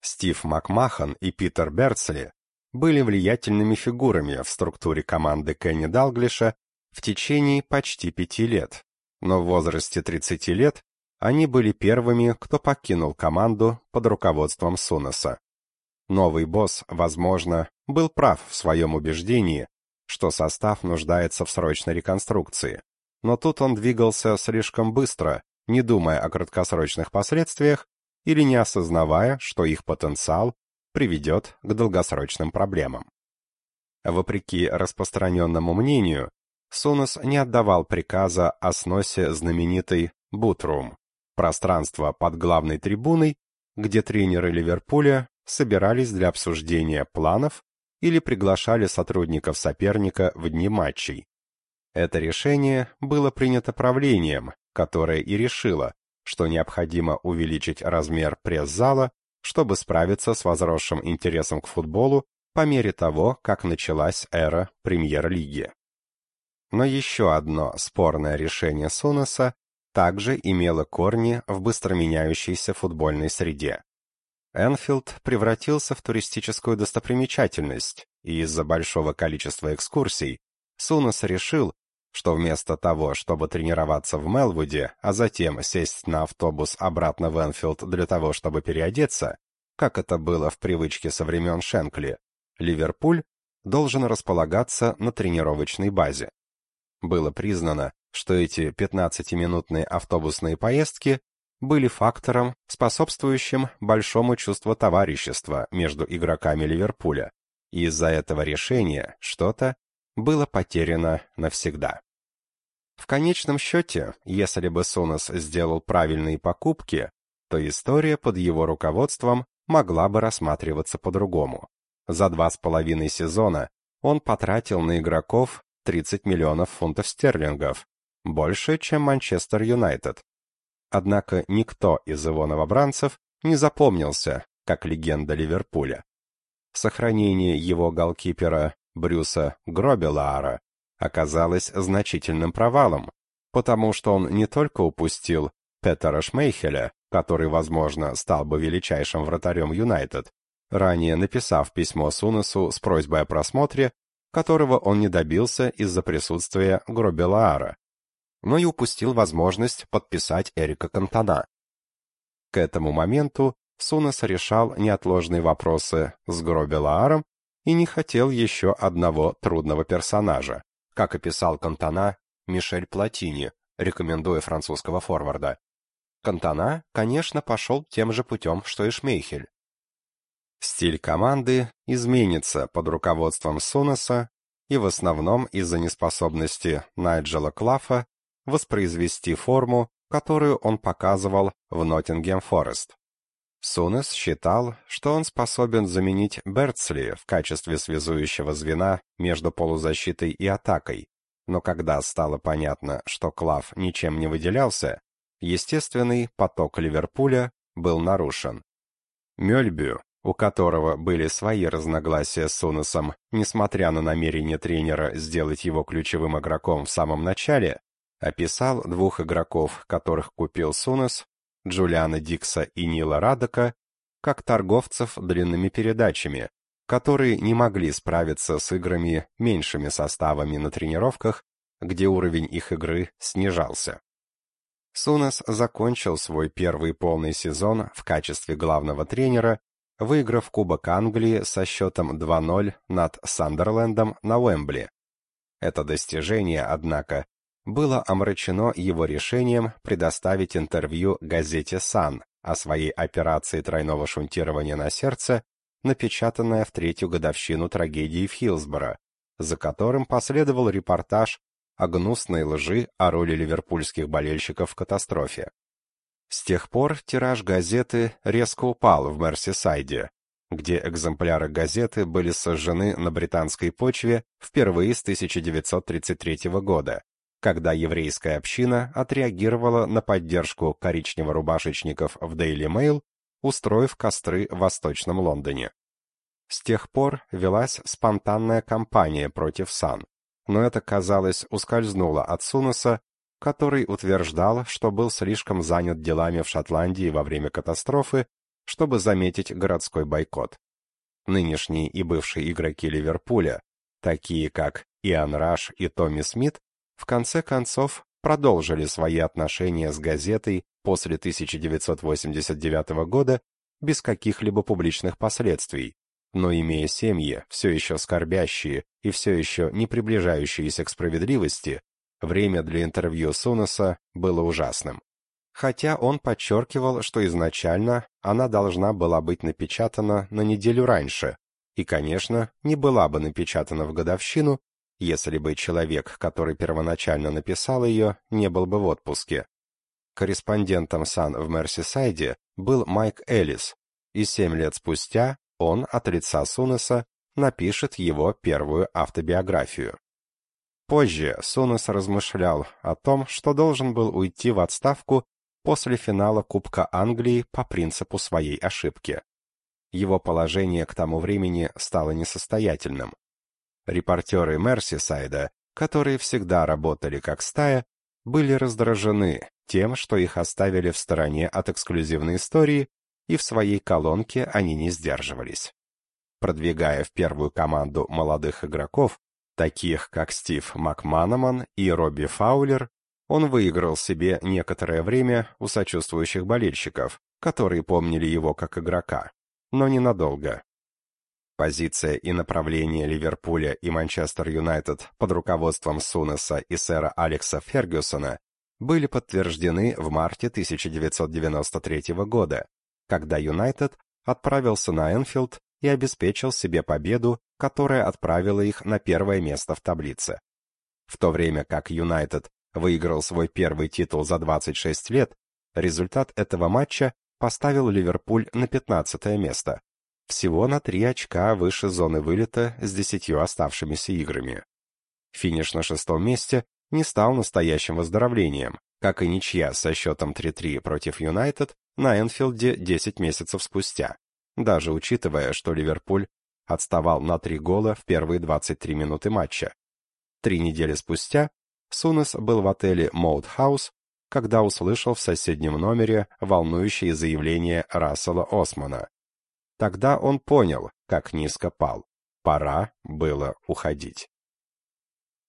S1: Стив Макмахан и Питер Берцли были влиятельными фигурами в структуре команды Кенни Далглиша в течение почти пяти лет, но в возрасте 30 лет они были первыми, кто покинул команду под руководством Сунеса. Новый босс, возможно, был прав в своем убеждении, что состав нуждается в срочной реконструкции. Но тут он двигался слишком быстро, не думая о краткосрочных последствиях или не осознавая, что их потенциал приведет к долгосрочным проблемам. Вопреки распространенному мнению, Сунос не отдавал приказа о сносе знаменитой «Бутрум» пространства под главной трибуной, где тренеры Ливерпуля собирались для обсуждения планов или приглашали сотрудников соперника в дни матчей. Это решение было принято правлением, которое и решило, что необходимо увеличить размер пресс-зала, чтобы справиться с возросшим интересом к футболу по мере того, как началась эра премьер-лиги. Но еще одно спорное решение Сунеса также имело корни в быстро меняющейся футбольной среде. Энфилд превратился в туристическую достопримечательность, и из-за большого количества экскурсий Сунес решил, что вместо того, чтобы тренироваться в Мелвуде, а затем сесть на автобус обратно в Энфилд для того, чтобы переодеться, как это было в привычке со времен Шенкли, Ливерпуль должен располагаться на тренировочной базе. Было признано, что эти 15-минутные автобусные поездки были фактором, способствующим большому чувству товарищества между игроками Ливерпуля, и из-за этого решения что-то было потеряно навсегда. В конечном счете, если бы Сунос сделал правильные покупки, то история под его руководством могла бы рассматриваться по-другому. За два с половиной сезона он потратил на игроков 30 миллионов фунтов стерлингов, больше, чем Манчестер Юнайтед. Однако никто из его новобранцев не запомнился, как легенда Ливерпуля. Сохранение его голкипера Брюса Гробелаара оказалось значительным провалом, потому что он не только упустил Петера Шмейхеля, который, возможно, стал бы величайшим вратарем Юнайтед, ранее написав письмо Сунесу с просьбой о просмотре, которого он не добился из-за присутствия Гробелаара, но и упустил возможность подписать Эрика Кантона. К этому моменту Сунес решал неотложные вопросы с Гробелааром и не хотел еще одного трудного персонажа, как описал Кантона Мишель Платини, рекомендуя французского форварда. Кантона, конечно, пошел тем же путем, что и Шмейхель. Стиль команды изменится под руководством Сунеса и в основном из-за неспособности Найджела Клафа воспроизвести форму, которую он показывал в Ноттингем Форест. Сунес считал, что он способен заменить Бертсли в качестве связующего звена между полузащитой и атакой, но когда стало понятно, что Клав ничем не выделялся, естественный поток Ливерпуля был нарушен. Мёльбю, у которого были свои разногласия с Сунесом, несмотря на намерение тренера сделать его ключевым игроком в самом начале, Описал двух игроков, которых купил Сунес, Джулиана Дикса и Нила Радока, как торговцев длинными передачами, которые не могли справиться с играми меньшими составами на тренировках, где уровень их игры снижался. Сунес закончил свой первый полный сезон в качестве главного тренера, выиграв Кубок Англии со счетом 2-0 над Сандерлендом на Уэмбли. Это достижение, однако, было омрачено его решением предоставить интервью газете «Сан» о своей операции тройного шунтирования на сердце, напечатанное в третью годовщину трагедии в Хиллсборо, за которым последовал репортаж о гнусной лжи о роли ливерпульских болельщиков в катастрофе. С тех пор тираж газеты резко упал в Мерсисайде, где экземпляры газеты были сожжены на британской почве впервые с 1933 года, когда еврейская община отреагировала на поддержку коричнево-рубашечников в Daily Mail, устроив костры в Восточном Лондоне. С тех пор велась спонтанная кампания против Сан, но это, казалось, ускользнуло от Сунуса, который утверждал, что был слишком занят делами в Шотландии во время катастрофы, чтобы заметить городской бойкот. Нынешние и бывшие игроки Ливерпуля, такие как Иан Раш и Томми Смит, в конце концов продолжили свои отношения с газетой после 1989 года без каких-либо публичных последствий, но имея семьи, все еще скорбящие и все еще не приближающиеся к справедливости, время для интервью Сунуса было ужасным. Хотя он подчеркивал, что изначально она должна была быть напечатана на неделю раньше, и, конечно, не была бы напечатана в годовщину, если бы человек, который первоначально написал ее, не был бы в отпуске. Корреспондентом Сан в Мерсисайде был Майк Эллис, и семь лет спустя он от лица Сунеса напишет его первую автобиографию. Позже Сунес размышлял о том, что должен был уйти в отставку после финала Кубка Англии по принципу своей ошибки. Его положение к тому времени стало несостоятельным. Репортеры Мерсисайда, которые всегда работали как стая, были раздражены тем, что их оставили в стороне от эксклюзивной истории, и в своей колонке они не сдерживались. Продвигая в первую команду молодых игроков, таких как Стив Макманаман и Робби Фаулер, он выиграл себе некоторое время у сочувствующих болельщиков, которые помнили его как игрока, но ненадолго. Позиция и направление Ливерпуля и Манчестер Юнайтед под руководством Сунеса и сэра Алекса Фергюсона были подтверждены в марте 1993 года, когда Юнайтед отправился на Энфилд и обеспечил себе победу, которая отправила их на первое место в таблице. В то время как Юнайтед выиграл свой первый титул за 26 лет, результат этого матча поставил Ливерпуль на 15 место, всего на три очка выше зоны вылета с десятью оставшимися играми. Финиш на шестом месте не стал настоящим выздоровлением, как и ничья со счетом 3-3 против Юнайтед на Энфилде 10 месяцев спустя, даже учитывая, что Ливерпуль отставал на три гола в первые 23 минуты матча. Три недели спустя Сунес был в отеле Моут Хаус, когда услышал в соседнем номере волнующие заявления Рассела Османа. Тогда он понял, как низко пал. Пора было уходить.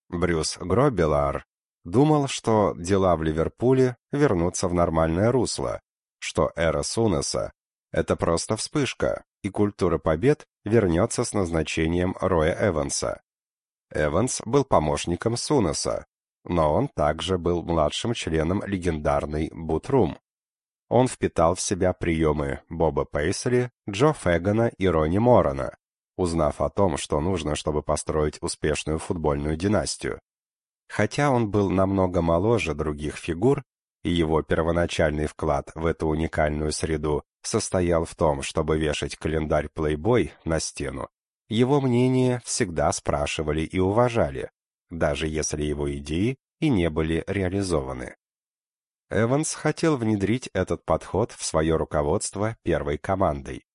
S1: Брюс Гробелар думал, что дела в Ливерпуле вернутся в нормальное русло, что эра Сунеса — это просто вспышка, и культура побед вернется с назначением Роя Эванса. Эванс был помощником Сунеса, но он также был младшим членом легендарной Бутрум. Он впитал в себя приемы Боба Пейсли, Джо Фегана и Ронни Морона, узнав о том, что нужно, чтобы построить успешную футбольную династию. Хотя он был намного моложе других фигур, и его первоначальный вклад в эту уникальную среду состоял в том, чтобы вешать календарь Playboy на стену, его мнение всегда спрашивали и уважали, даже если его идеи и не были реализованы. Эванс хотел внедрить этот подход в свое руководство первой командой.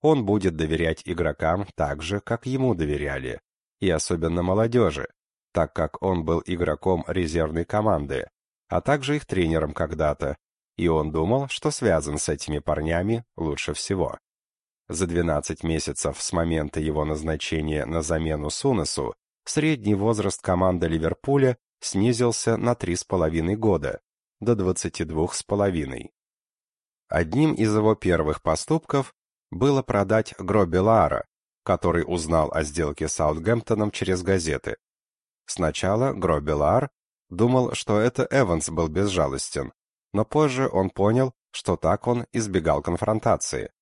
S1: Он будет доверять игрокам так же, как ему доверяли, и особенно молодежи, так как он был игроком резервной команды, а также их тренером когда-то, и он думал, что связан с этими парнями лучше всего. За 12 месяцев с момента его назначения на замену Сунесу средний возраст команды Ливерпуля снизился на 3,5 года, до 22,5. Одним из его первых поступков было продать Гроби Лара, который узнал о сделке с Саутгемптоном через газеты. Сначала Гроби Лар думал, что это Эванс был безжалостен, но позже он понял, что так он избегал конфронтации.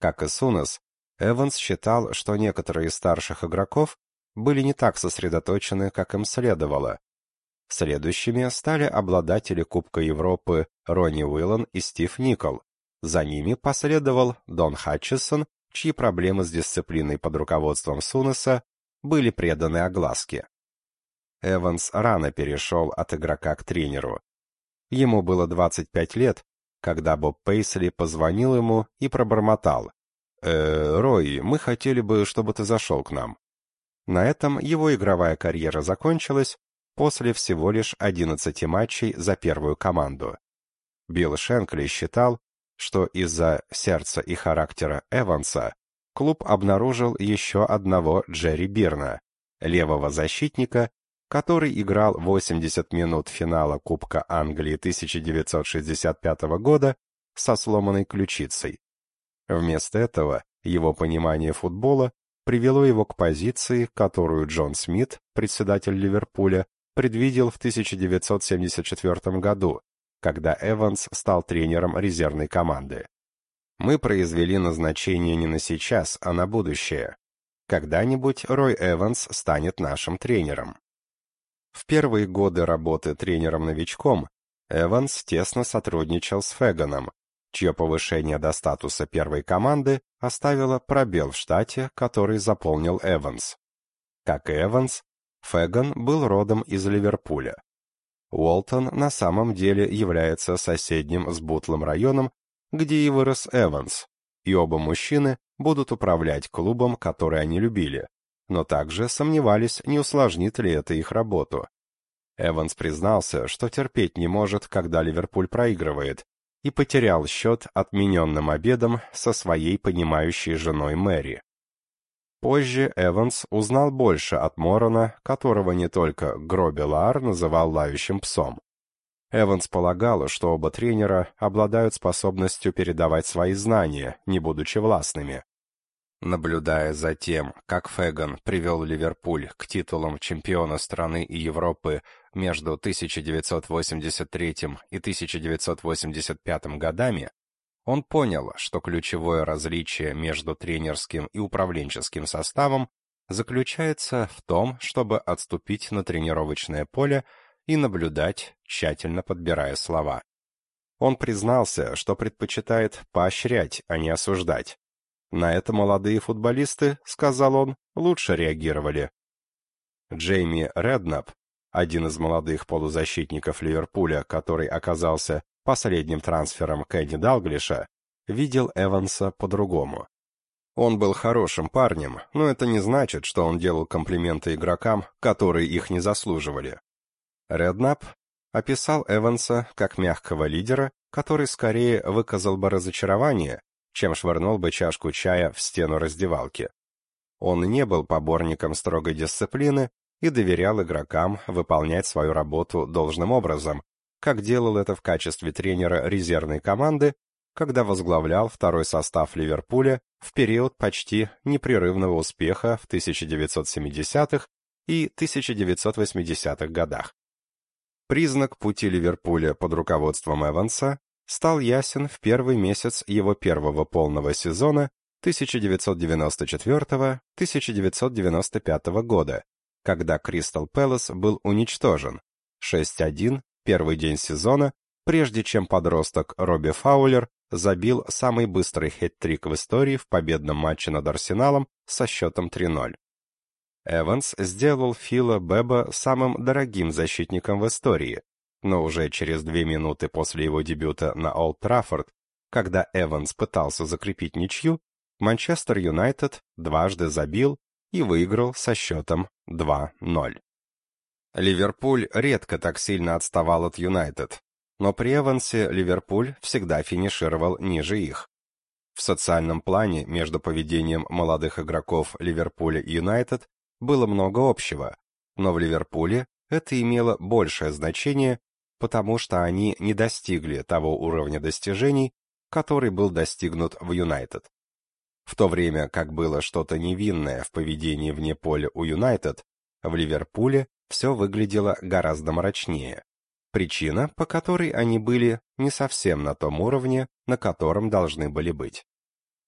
S1: Как и Сунес, Эванс считал, что некоторые из старших игроков были не так сосредоточены, как им следовало. Следующими стали обладатели Кубка Европы Ронни Уиллан и Стив Никол. За ними последовал Дон Хатчесон, чьи проблемы с дисциплиной под руководством Сунеса были преданы огласке. Эванс рано перешел от игрока к тренеру. Ему было 25 лет, когда Боб Пейсли позвонил ему и пробормотал. «Э, Рой, мы хотели бы, чтобы ты зашел к нам». На этом его игровая карьера закончилась после всего лишь 11 матчей за первую команду. Билл Шенкли считал, что из-за сердца и характера Эванса клуб обнаружил еще одного Джерри Бирна, левого защитника, который играл 80 минут финала Кубка Англии 1965 года со сломанной ключицей. Вместо этого его понимание футбола привело его к позиции, которую Джон Смит, председатель Ливерпуля, предвидел в 1974 году, когда Эванс стал тренером резервной команды. Мы произвели назначение не на сейчас, а на будущее. Когда-нибудь Рой Эванс станет нашим тренером. В первые годы работы тренером-новичком Эванс тесно сотрудничал с Феганом, чье повышение до статуса первой команды оставило пробел в штате, который заполнил Эванс. Как и Эванс, Феган был родом из Ливерпуля. Уолтон на самом деле является соседним с Бутлом районом, где и вырос Эванс, и оба мужчины будут управлять клубом, который они любили, но также сомневались, не усложнит ли это их работу. Эванс признался, что терпеть не может, когда Ливерпуль проигрывает, и потерял счет отмененным обедом со своей понимающей женой Мэри. Позже Эванс узнал больше от Морона, которого не только Гроби Лаар называл лающим псом. Эванс полагал, что оба тренера обладают способностью передавать свои знания, не будучи властными. Наблюдая за тем, как Феган привел Ливерпуль к титулам чемпиона страны и Европы между 1983 и 1985 годами, он понял, что ключевое различие между тренерским и управленческим составом заключается в том, чтобы отступить на тренировочное поле и наблюдать, тщательно подбирая слова. Он признался, что предпочитает поощрять, а не осуждать, на это молодые футболисты, сказал он, лучше реагировали. Джейми Реднап, один из молодых полузащитников Ливерпуля, который оказался последним трансфером Кенни Далглиша, видел Эванса по-другому. Он был хорошим парнем, но это не значит, что он делал комплименты игрокам, которые их не заслуживали. Реднап описал Эванса как мягкого лидера, который скорее выказал бы разочарование, чем швырнул бы чашку чая в стену раздевалки. Он не был поборником строгой дисциплины и доверял игрокам выполнять свою работу должным образом, как делал это в качестве тренера резервной команды, когда возглавлял второй состав Ливерпуля в период почти непрерывного успеха в 1970-х и 1980-х годах. Признак пути Ливерпуля под руководством Эванса стал ясен в первый месяц его первого полного сезона 1994-1995 года, когда Кристал Пэлас был уничтожен 6-1 первый день сезона, прежде чем подросток Робби Фаулер забил самый быстрый хет-трик в истории в победном матче над Арсеналом со счетом 3-0. Эванс сделал Фила Беба самым дорогим защитником в истории, но уже через две минуты после его дебюта на Олд Траффорд, когда Эванс пытался закрепить ничью, Манчестер Юнайтед дважды забил и выиграл со счетом 2-0. Ливерпуль редко так сильно отставал от Юнайтед, но при Эвансе Ливерпуль всегда финишировал ниже их. В социальном плане между поведением молодых игроков Ливерпуля и Юнайтед было много общего, но в Ливерпуле это имело большее значение, потому что они не достигли того уровня достижений, который был достигнут в Юнайтед. В то время как было что-то невинное в поведении вне поля у Юнайтед, в Ливерпуле все выглядело гораздо мрачнее. Причина, по которой они были не совсем на том уровне, на котором должны были быть.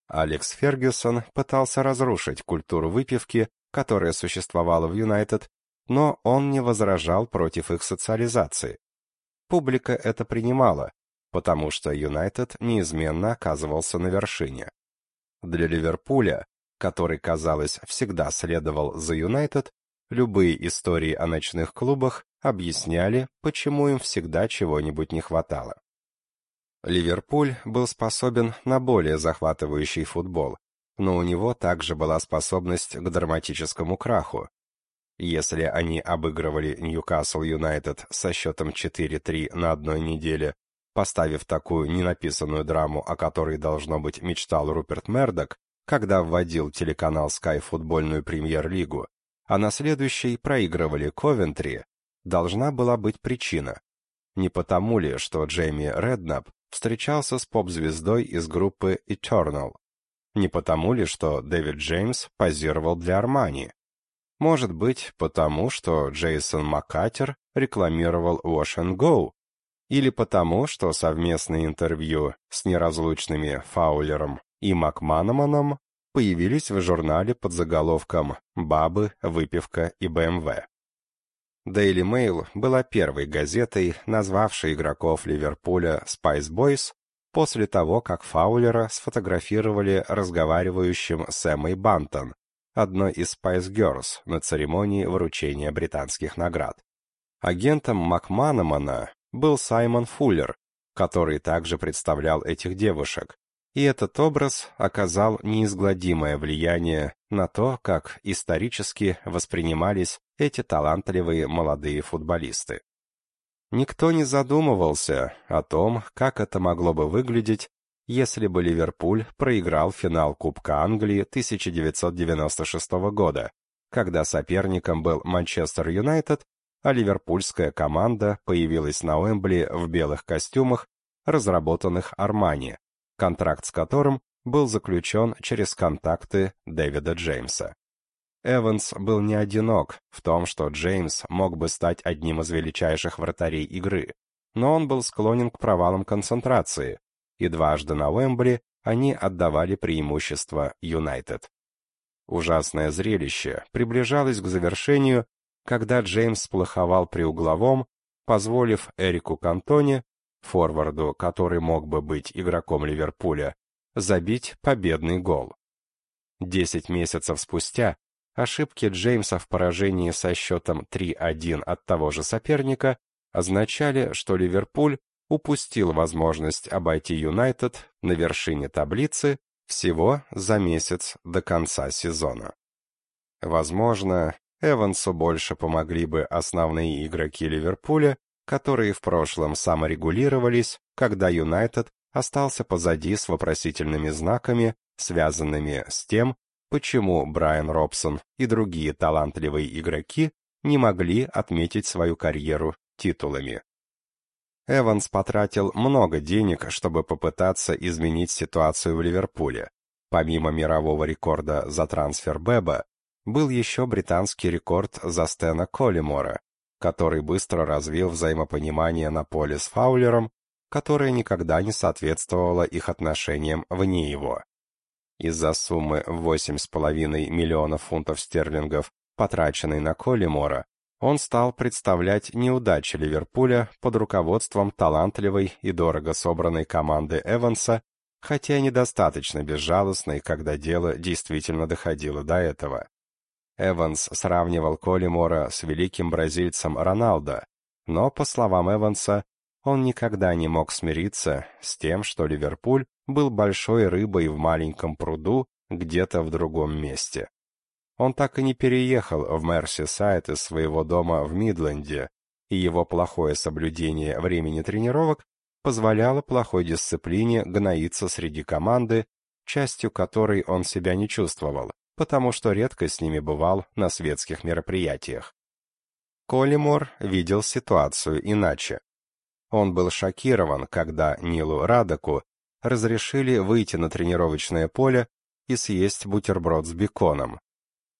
S1: Алекс Фергюсон пытался разрушить культуру выпивки, которая существовала в Юнайтед, но он не возражал против их социализации. Публика это принимала, потому что Юнайтед неизменно оказывался на вершине. Для Ливерпуля, который, казалось, всегда следовал за Юнайтед, любые истории о ночных клубах объясняли, почему им всегда чего-нибудь не хватало. Ливерпуль был способен на более захватывающий футбол, но у него также была способность к драматическому краху. Если они обыгрывали Ньюкасл Юнайтед со счетом 4-3 на одной неделе поставив такую ненаписанную драму, о которой, должно быть, мечтал Руперт Мердок, когда вводил телеканал Sky футбольную премьер-лигу, а на следующей проигрывали Ковентри, должна была быть причина. Не потому ли, что Джейми Реднап встречался с поп-звездой из группы Eternal? Не потому ли, что Дэвид Джеймс позировал для Армани? Может быть, потому что Джейсон Маккатер рекламировал Wash and Go, или потому, что совместные интервью с неразлучными Фаулером и Макманаманом появились в журнале под заголовком «Бабы, выпивка и БМВ». Daily Mail была первой газетой, назвавшей игроков Ливерпуля Spice Boys после того, как Фаулера сфотографировали разговаривающим с Эммой Бантон, одной из Spice Girls, на церемонии вручения британских наград. Агентом Макманамана был Саймон Фуллер, который также представлял этих девушек, и этот образ оказал неизгладимое влияние на то, как исторически воспринимались эти талантливые молодые футболисты. Никто не задумывался о том, как это могло бы выглядеть, если бы Ливерпуль проиграл финал Кубка Англии 1996 года, когда соперником был Манчестер Юнайтед, а ливерпульская команда появилась на Уэмбли в белых костюмах, разработанных Армани, контракт с которым был заключен через контакты Дэвида Джеймса. Эванс был не одинок в том, что Джеймс мог бы стать одним из величайших вратарей игры, но он был склонен к провалам концентрации, и дважды на Уэмбли они отдавали преимущество Юнайтед. Ужасное зрелище приближалось к завершению, когда Джеймс сплоховал при угловом, позволив Эрику Кантоне, форварду, который мог бы быть игроком Ливерпуля, забить победный гол. Десять месяцев спустя ошибки Джеймса в поражении со счетом 3-1 от того же соперника означали, что Ливерпуль упустил возможность обойти Юнайтед на вершине таблицы всего за месяц до конца сезона. Возможно, Эвансу больше помогли бы основные игроки Ливерпуля, которые в прошлом саморегулировались, когда Юнайтед остался позади с вопросительными знаками, связанными с тем, почему Брайан Робсон и другие талантливые игроки не могли отметить свою карьеру титулами. Эванс потратил много денег, чтобы попытаться изменить ситуацию в Ливерпуле. Помимо мирового рекорда за трансфер Беба, был еще британский рекорд за Стена Коллимора, который быстро развил взаимопонимание на поле с Фаулером, которое никогда не соответствовало их отношениям вне его. Из-за суммы в 8,5 миллионов фунтов стерлингов, потраченной на Коллимора, он стал представлять неудачи Ливерпуля под руководством талантливой и дорого собранной команды Эванса, хотя недостаточно безжалостной, когда дело действительно доходило до этого. Эванс сравнивал Коллимора с великим бразильцем Роналдо, но, по словам Эванса, он никогда не мог смириться с тем, что Ливерпуль был большой рыбой в маленьком пруду где-то в другом месте. Он так и не переехал в Мерсисайд из своего дома в Мидленде, и его плохое соблюдение времени тренировок позволяло плохой дисциплине гноиться среди команды, частью которой он себя не чувствовал, потому что редко с ними бывал на светских мероприятиях. Коллимор видел ситуацию иначе. Он был шокирован, когда Нилу Радоку разрешили выйти на тренировочное поле и съесть бутерброд с беконом.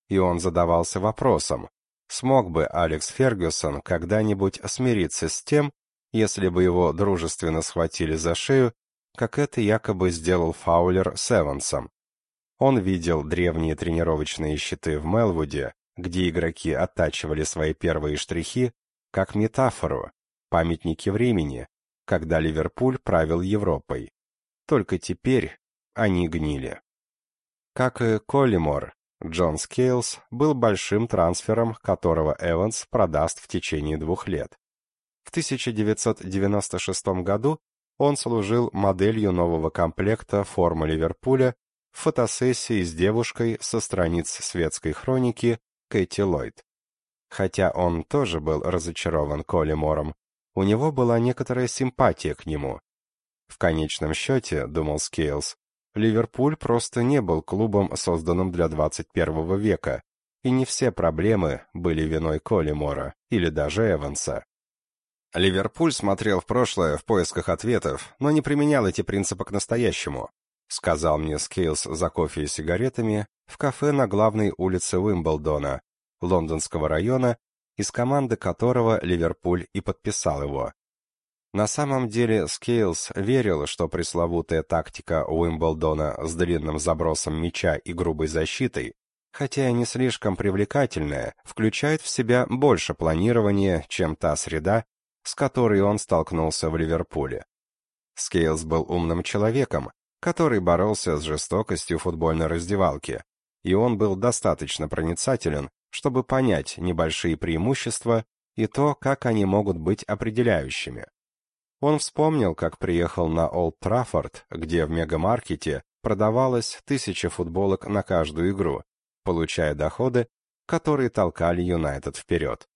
S1: И он задавался вопросом, смог бы Алекс Фергюсон когда-нибудь смириться с тем, если бы его дружественно схватили за шею, как это якобы сделал Фаулер с Эвансом. Он видел древние тренировочные щиты в Мелвуде, где игроки оттачивали свои первые штрихи, как метафору, памятники времени, когда Ливерпуль правил Европой. Только теперь они гнили. Как и Коллимор, Джон Скейлс был большим трансфером, которого Эванс продаст в течение двух лет. В 1996 году он служил моделью нового комплекта формы Ливерпуля фотосессии с девушкой со страниц светской хроники Кэти Ллойд. Хотя он тоже был разочарован Коллимором, у него была некоторая симпатия к нему. В конечном счете, думал Скейлс, Ливерпуль просто не был клубом, созданным для 21 века, и не все проблемы были виной Коллимора или даже Эванса. Ливерпуль смотрел в прошлое в поисках ответов, но не применял эти принципы к настоящему, сказал мне Скейлс за кофе и сигаретами в кафе на главной улице Уимблдона, лондонского района, из команды которого Ливерпуль и подписал его. На самом деле Скейлс верил, что пресловутая тактика Уимблдона с длинным забросом мяча и грубой защитой, хотя и не слишком привлекательная, включает в себя больше планирования, чем та среда, с которой он столкнулся в Ливерпуле. Скейлс был умным человеком, который боролся с жестокостью футбольной раздевалки, и он был достаточно проницателен, чтобы понять небольшие преимущества и то, как они могут быть определяющими. Он вспомнил, как приехал на Олд Траффорд, где в мегамаркете продавалось тысяча футболок на каждую игру, получая доходы, которые толкали Юнайтед вперед.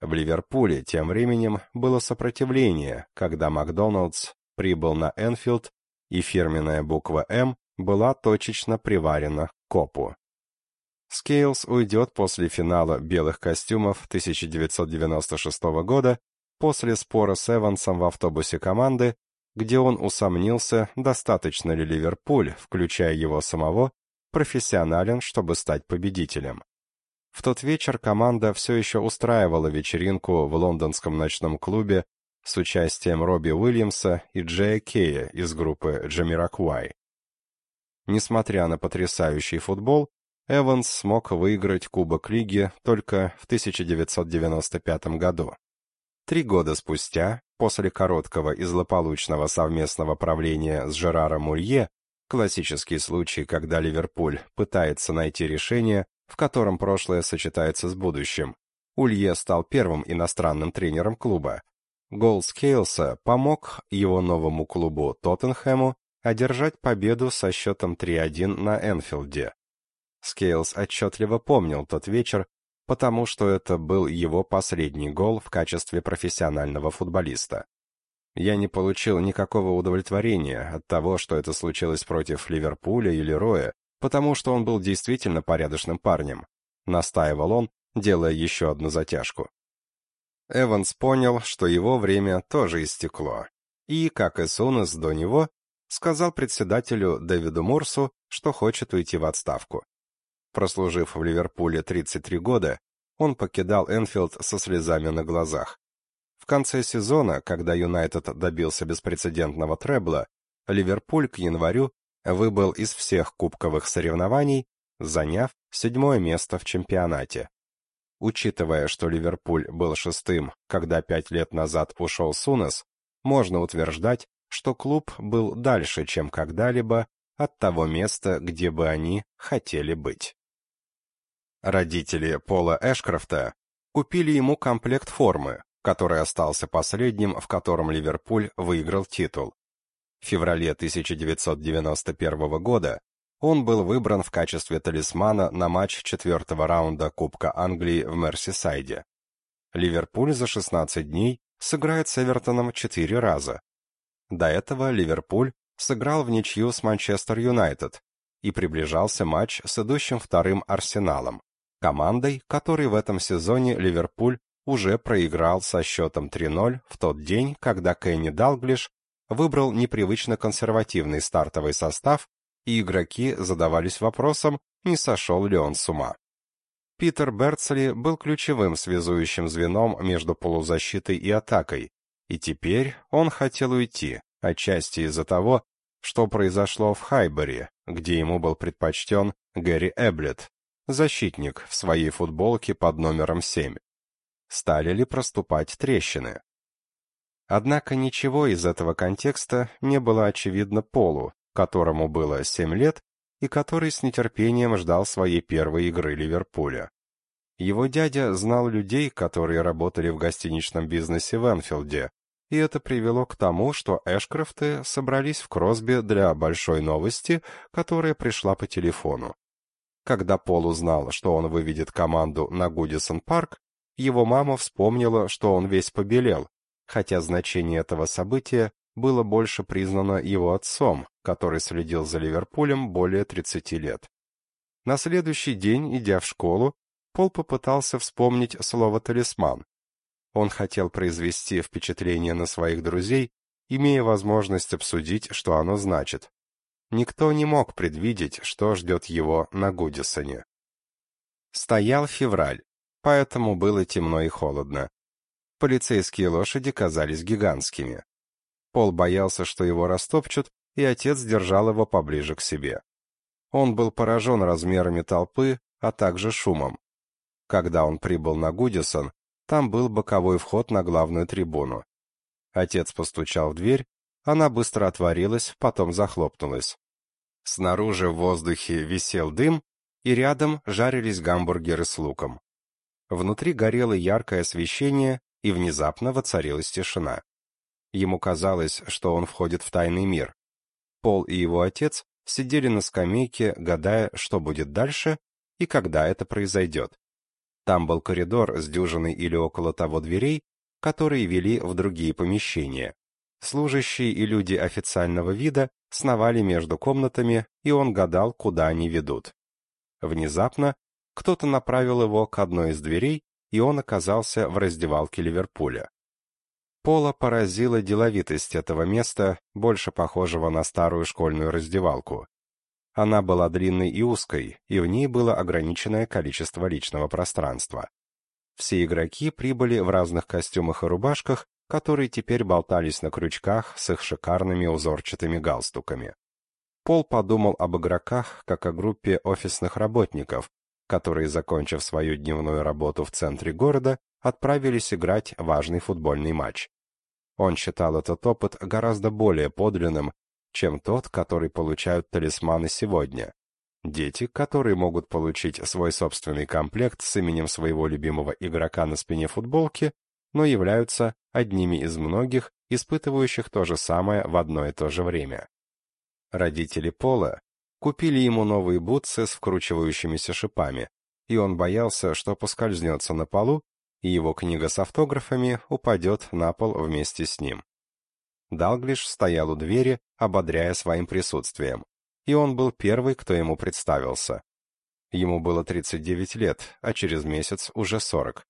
S1: В Ливерпуле тем временем было сопротивление, когда Макдоналдс прибыл на Энфилд, и фирменная буква «М» была точечно приварена к копу. Скейлс уйдет после финала белых костюмов 1996 года, после спора с Эвансом в автобусе команды, где он усомнился, достаточно ли Ливерпуль, включая его самого, профессионален, чтобы стать победителем. В тот вечер команда все еще устраивала вечеринку в лондонском ночном клубе с участием Робби Уильямса и Джея Кея из группы Джамиракуай. Несмотря на потрясающий футбол, Эванс смог выиграть Кубок Лиги только в 1995 году. Три года спустя, после короткого и злополучного совместного правления с Жераром Мулье, классический случай, когда Ливерпуль пытается найти решение, в котором прошлое сочетается с будущим. Улье стал первым иностранным тренером клуба. Гол Скейлса помог его новому клубу Тоттенхэму одержать победу со счетом 3-1 на Энфилде. Скейлс отчетливо помнил тот вечер, потому что это был его последний гол в качестве профессионального футболиста. Я не получил никакого удовлетворения от того, что это случилось против Ливерпуля или Роя, потому что он был действительно порядочным парнем, настаивал он, делая еще одну затяжку. Эванс понял, что его время тоже истекло, и, как и Сунес до него, сказал председателю Дэвиду Мурсу, что хочет уйти в отставку. Прослужив в Ливерпуле 33 года, он покидал Энфилд со слезами на глазах. В конце сезона, когда Юнайтед добился беспрецедентного требла, Ливерпуль к январю выбыл из всех кубковых соревнований, заняв седьмое место в чемпионате. Учитывая, что Ливерпуль был шестым, когда пять лет назад ушел Сунес, можно утверждать, что клуб был дальше, чем когда-либо, от того места, где бы они хотели быть. Родители Пола Эшкрофта купили ему комплект формы, который остался последним, в котором Ливерпуль выиграл титул. В феврале 1991 года он был выбран в качестве талисмана на матч четвертого раунда Кубка Англии в Мерсисайде. Ливерпуль за 16 дней сыграет с Эвертоном четыре раза. До этого Ливерпуль сыграл в ничью с Манчестер Юнайтед и приближался матч с идущим вторым Арсеналом, командой, которой в этом сезоне Ливерпуль уже проиграл со счетом 3-0 в тот день, когда Кенни Далглиш выбрал непривычно консервативный стартовый состав, и игроки задавались вопросом, не сошел ли он с ума. Питер Берцли был ключевым связующим звеном между полузащитой и атакой, и теперь он хотел уйти, отчасти из-за того, что произошло в Хайбере, где ему был предпочтен Гэри Эблет, защитник в своей футболке под номером 7. Стали ли проступать трещины? Однако ничего из этого контекста не было очевидно Полу, которому было 7 лет и который с нетерпением ждал своей первой игры Ливерпуля. Его дядя знал людей, которые работали в гостиничном бизнесе в Энфилде, и это привело к тому, что Эшкрофты собрались в Кросби для большой новости, которая пришла по телефону. Когда Пол узнал, что он выведет команду на Гудисон Парк, его мама вспомнила, что он весь побелел, хотя значение этого события было больше признано его отцом, который следил за Ливерпулем более 30 лет. На следующий день, идя в школу, Пол попытался вспомнить слово «талисман», он хотел произвести впечатление на своих друзей, имея возможность обсудить, что оно значит. Никто не мог предвидеть, что ждет его на Гудисоне. Стоял февраль, поэтому было темно и холодно. Полицейские лошади казались гигантскими. Пол боялся, что его растопчут, и отец держал его поближе к себе. Он был поражен размерами толпы, а также шумом. Когда он прибыл на Гудисон, там был боковой вход на главную трибуну. Отец постучал в дверь, она быстро отворилась, потом захлопнулась. Снаружи в воздухе висел дым, и рядом жарились гамбургеры с луком. Внутри горело яркое освещение, и внезапно воцарилась тишина. Ему казалось, что он входит в тайный мир. Пол и его отец сидели на скамейке, гадая, что будет дальше и когда это произойдет. Там был коридор с дюжиной или около того дверей, которые вели в другие помещения. Служащие и люди официального вида сновали между комнатами, и он гадал, куда они ведут. Внезапно кто-то направил его к одной из дверей, и он оказался в раздевалке Ливерпуля. Пола поразила деловитость этого места, больше похожего на старую школьную раздевалку. Она была длинной и узкой, и в ней было ограниченное количество личного пространства. Все игроки прибыли в разных костюмах и рубашках, которые теперь болтались на крючках с их шикарными узорчатыми галстуками. Пол подумал об игроках как о группе офисных работников, которые, закончив свою дневную работу в центре города, отправились играть важный футбольный матч. Он считал этот опыт гораздо более подлинным, чем тот, который получают талисманы сегодня. Дети, которые могут получить свой собственный комплект с именем своего любимого игрока на спине футболки, но являются одними из многих, испытывающих то же самое в одно и то же время. Родители Пола купили ему новые бутсы с вкручивающимися шипами, и он боялся, что поскользнется на полу, и его книга с автографами упадет на пол вместе с ним. Далглиш стоял у двери, ободряя своим присутствием, и он был первый, кто ему представился. Ему было 39 лет, а через месяц уже 40.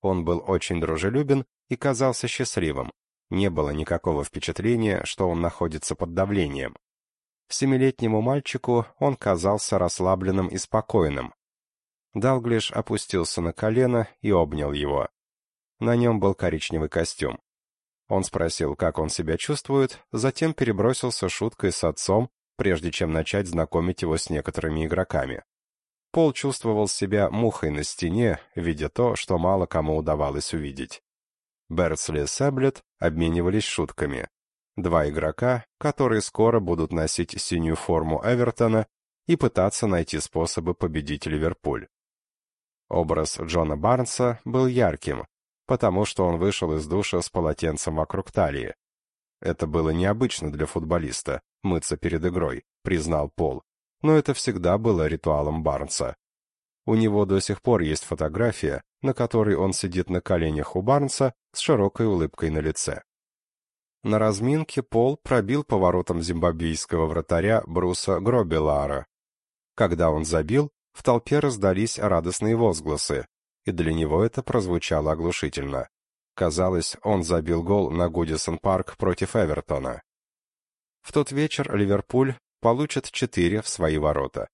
S1: Он был очень дружелюбен и казался счастливым. Не было никакого впечатления, что он находится под давлением. Семилетнему мальчику он казался расслабленным и спокойным. Далглиш опустился на колено и обнял его. На нем был коричневый костюм. Он спросил, как он себя чувствует, затем перебросился шуткой с отцом, прежде чем начать знакомить его с некоторыми игроками. Пол чувствовал себя мухой на стене, видя то, что мало кому удавалось увидеть. Берцли и Сэблет обменивались шутками. Два игрока, которые скоро будут носить синюю форму Эвертона и пытаться найти способы победить Ливерпуль. Образ Джона Барнса был ярким, потому что он вышел из душа с полотенцем вокруг талии. Это было необычно для футболиста, мыться перед игрой, признал Пол. но это всегда было ритуалом Барнса. У него до сих пор есть фотография, на которой он сидит на коленях у Барнса с широкой улыбкой на лице. На разминке Пол пробил поворотом зимбабвийского вратаря Бруса Гробелара. Когда он забил, в толпе раздались радостные возгласы, и для него это прозвучало оглушительно. Казалось, он забил гол на Гудисон Парк против Эвертона. В тот вечер Ливерпуль получит четыре в свои ворота.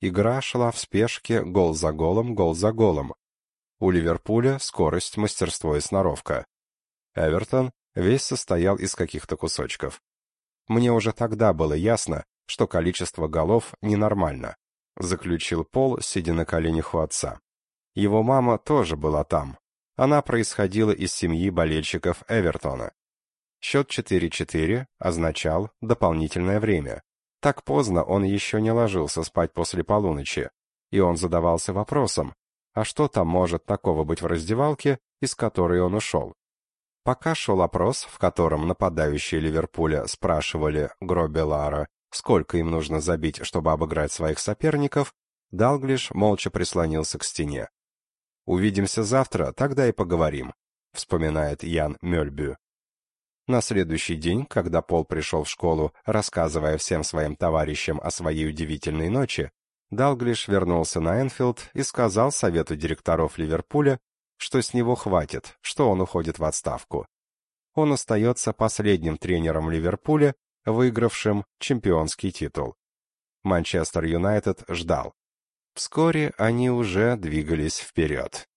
S1: Игра шла в спешке, гол за голом, гол за голом. У Ливерпуля скорость, мастерство и сноровка. Эвертон весь состоял из каких-то кусочков. Мне уже тогда было ясно, что количество голов ненормально, заключил Пол, сидя на коленях у отца. Его мама тоже была там. Она происходила из семьи болельщиков Эвертона. Счет 4-4 означал дополнительное время. Так поздно он еще не ложился спать после полуночи, и он задавался вопросом, а что там может такого быть в раздевалке, из которой он ушел? Пока шел опрос, в котором нападающие Ливерпуля спрашивали Гробелара, сколько им нужно забить, чтобы обыграть своих соперников, Далглиш молча прислонился к стене. «Увидимся завтра, тогда и поговорим», — вспоминает Ян Мёльбю. На следующий день, когда Пол пришел в школу, рассказывая всем своим товарищам о своей удивительной ночи, Далглиш вернулся на Энфилд и сказал совету директоров Ливерпуля, что с него хватит, что он уходит в отставку. Он остается последним тренером Ливерпуля, выигравшим чемпионский титул. Манчестер Юнайтед ждал. Вскоре они уже двигались вперед.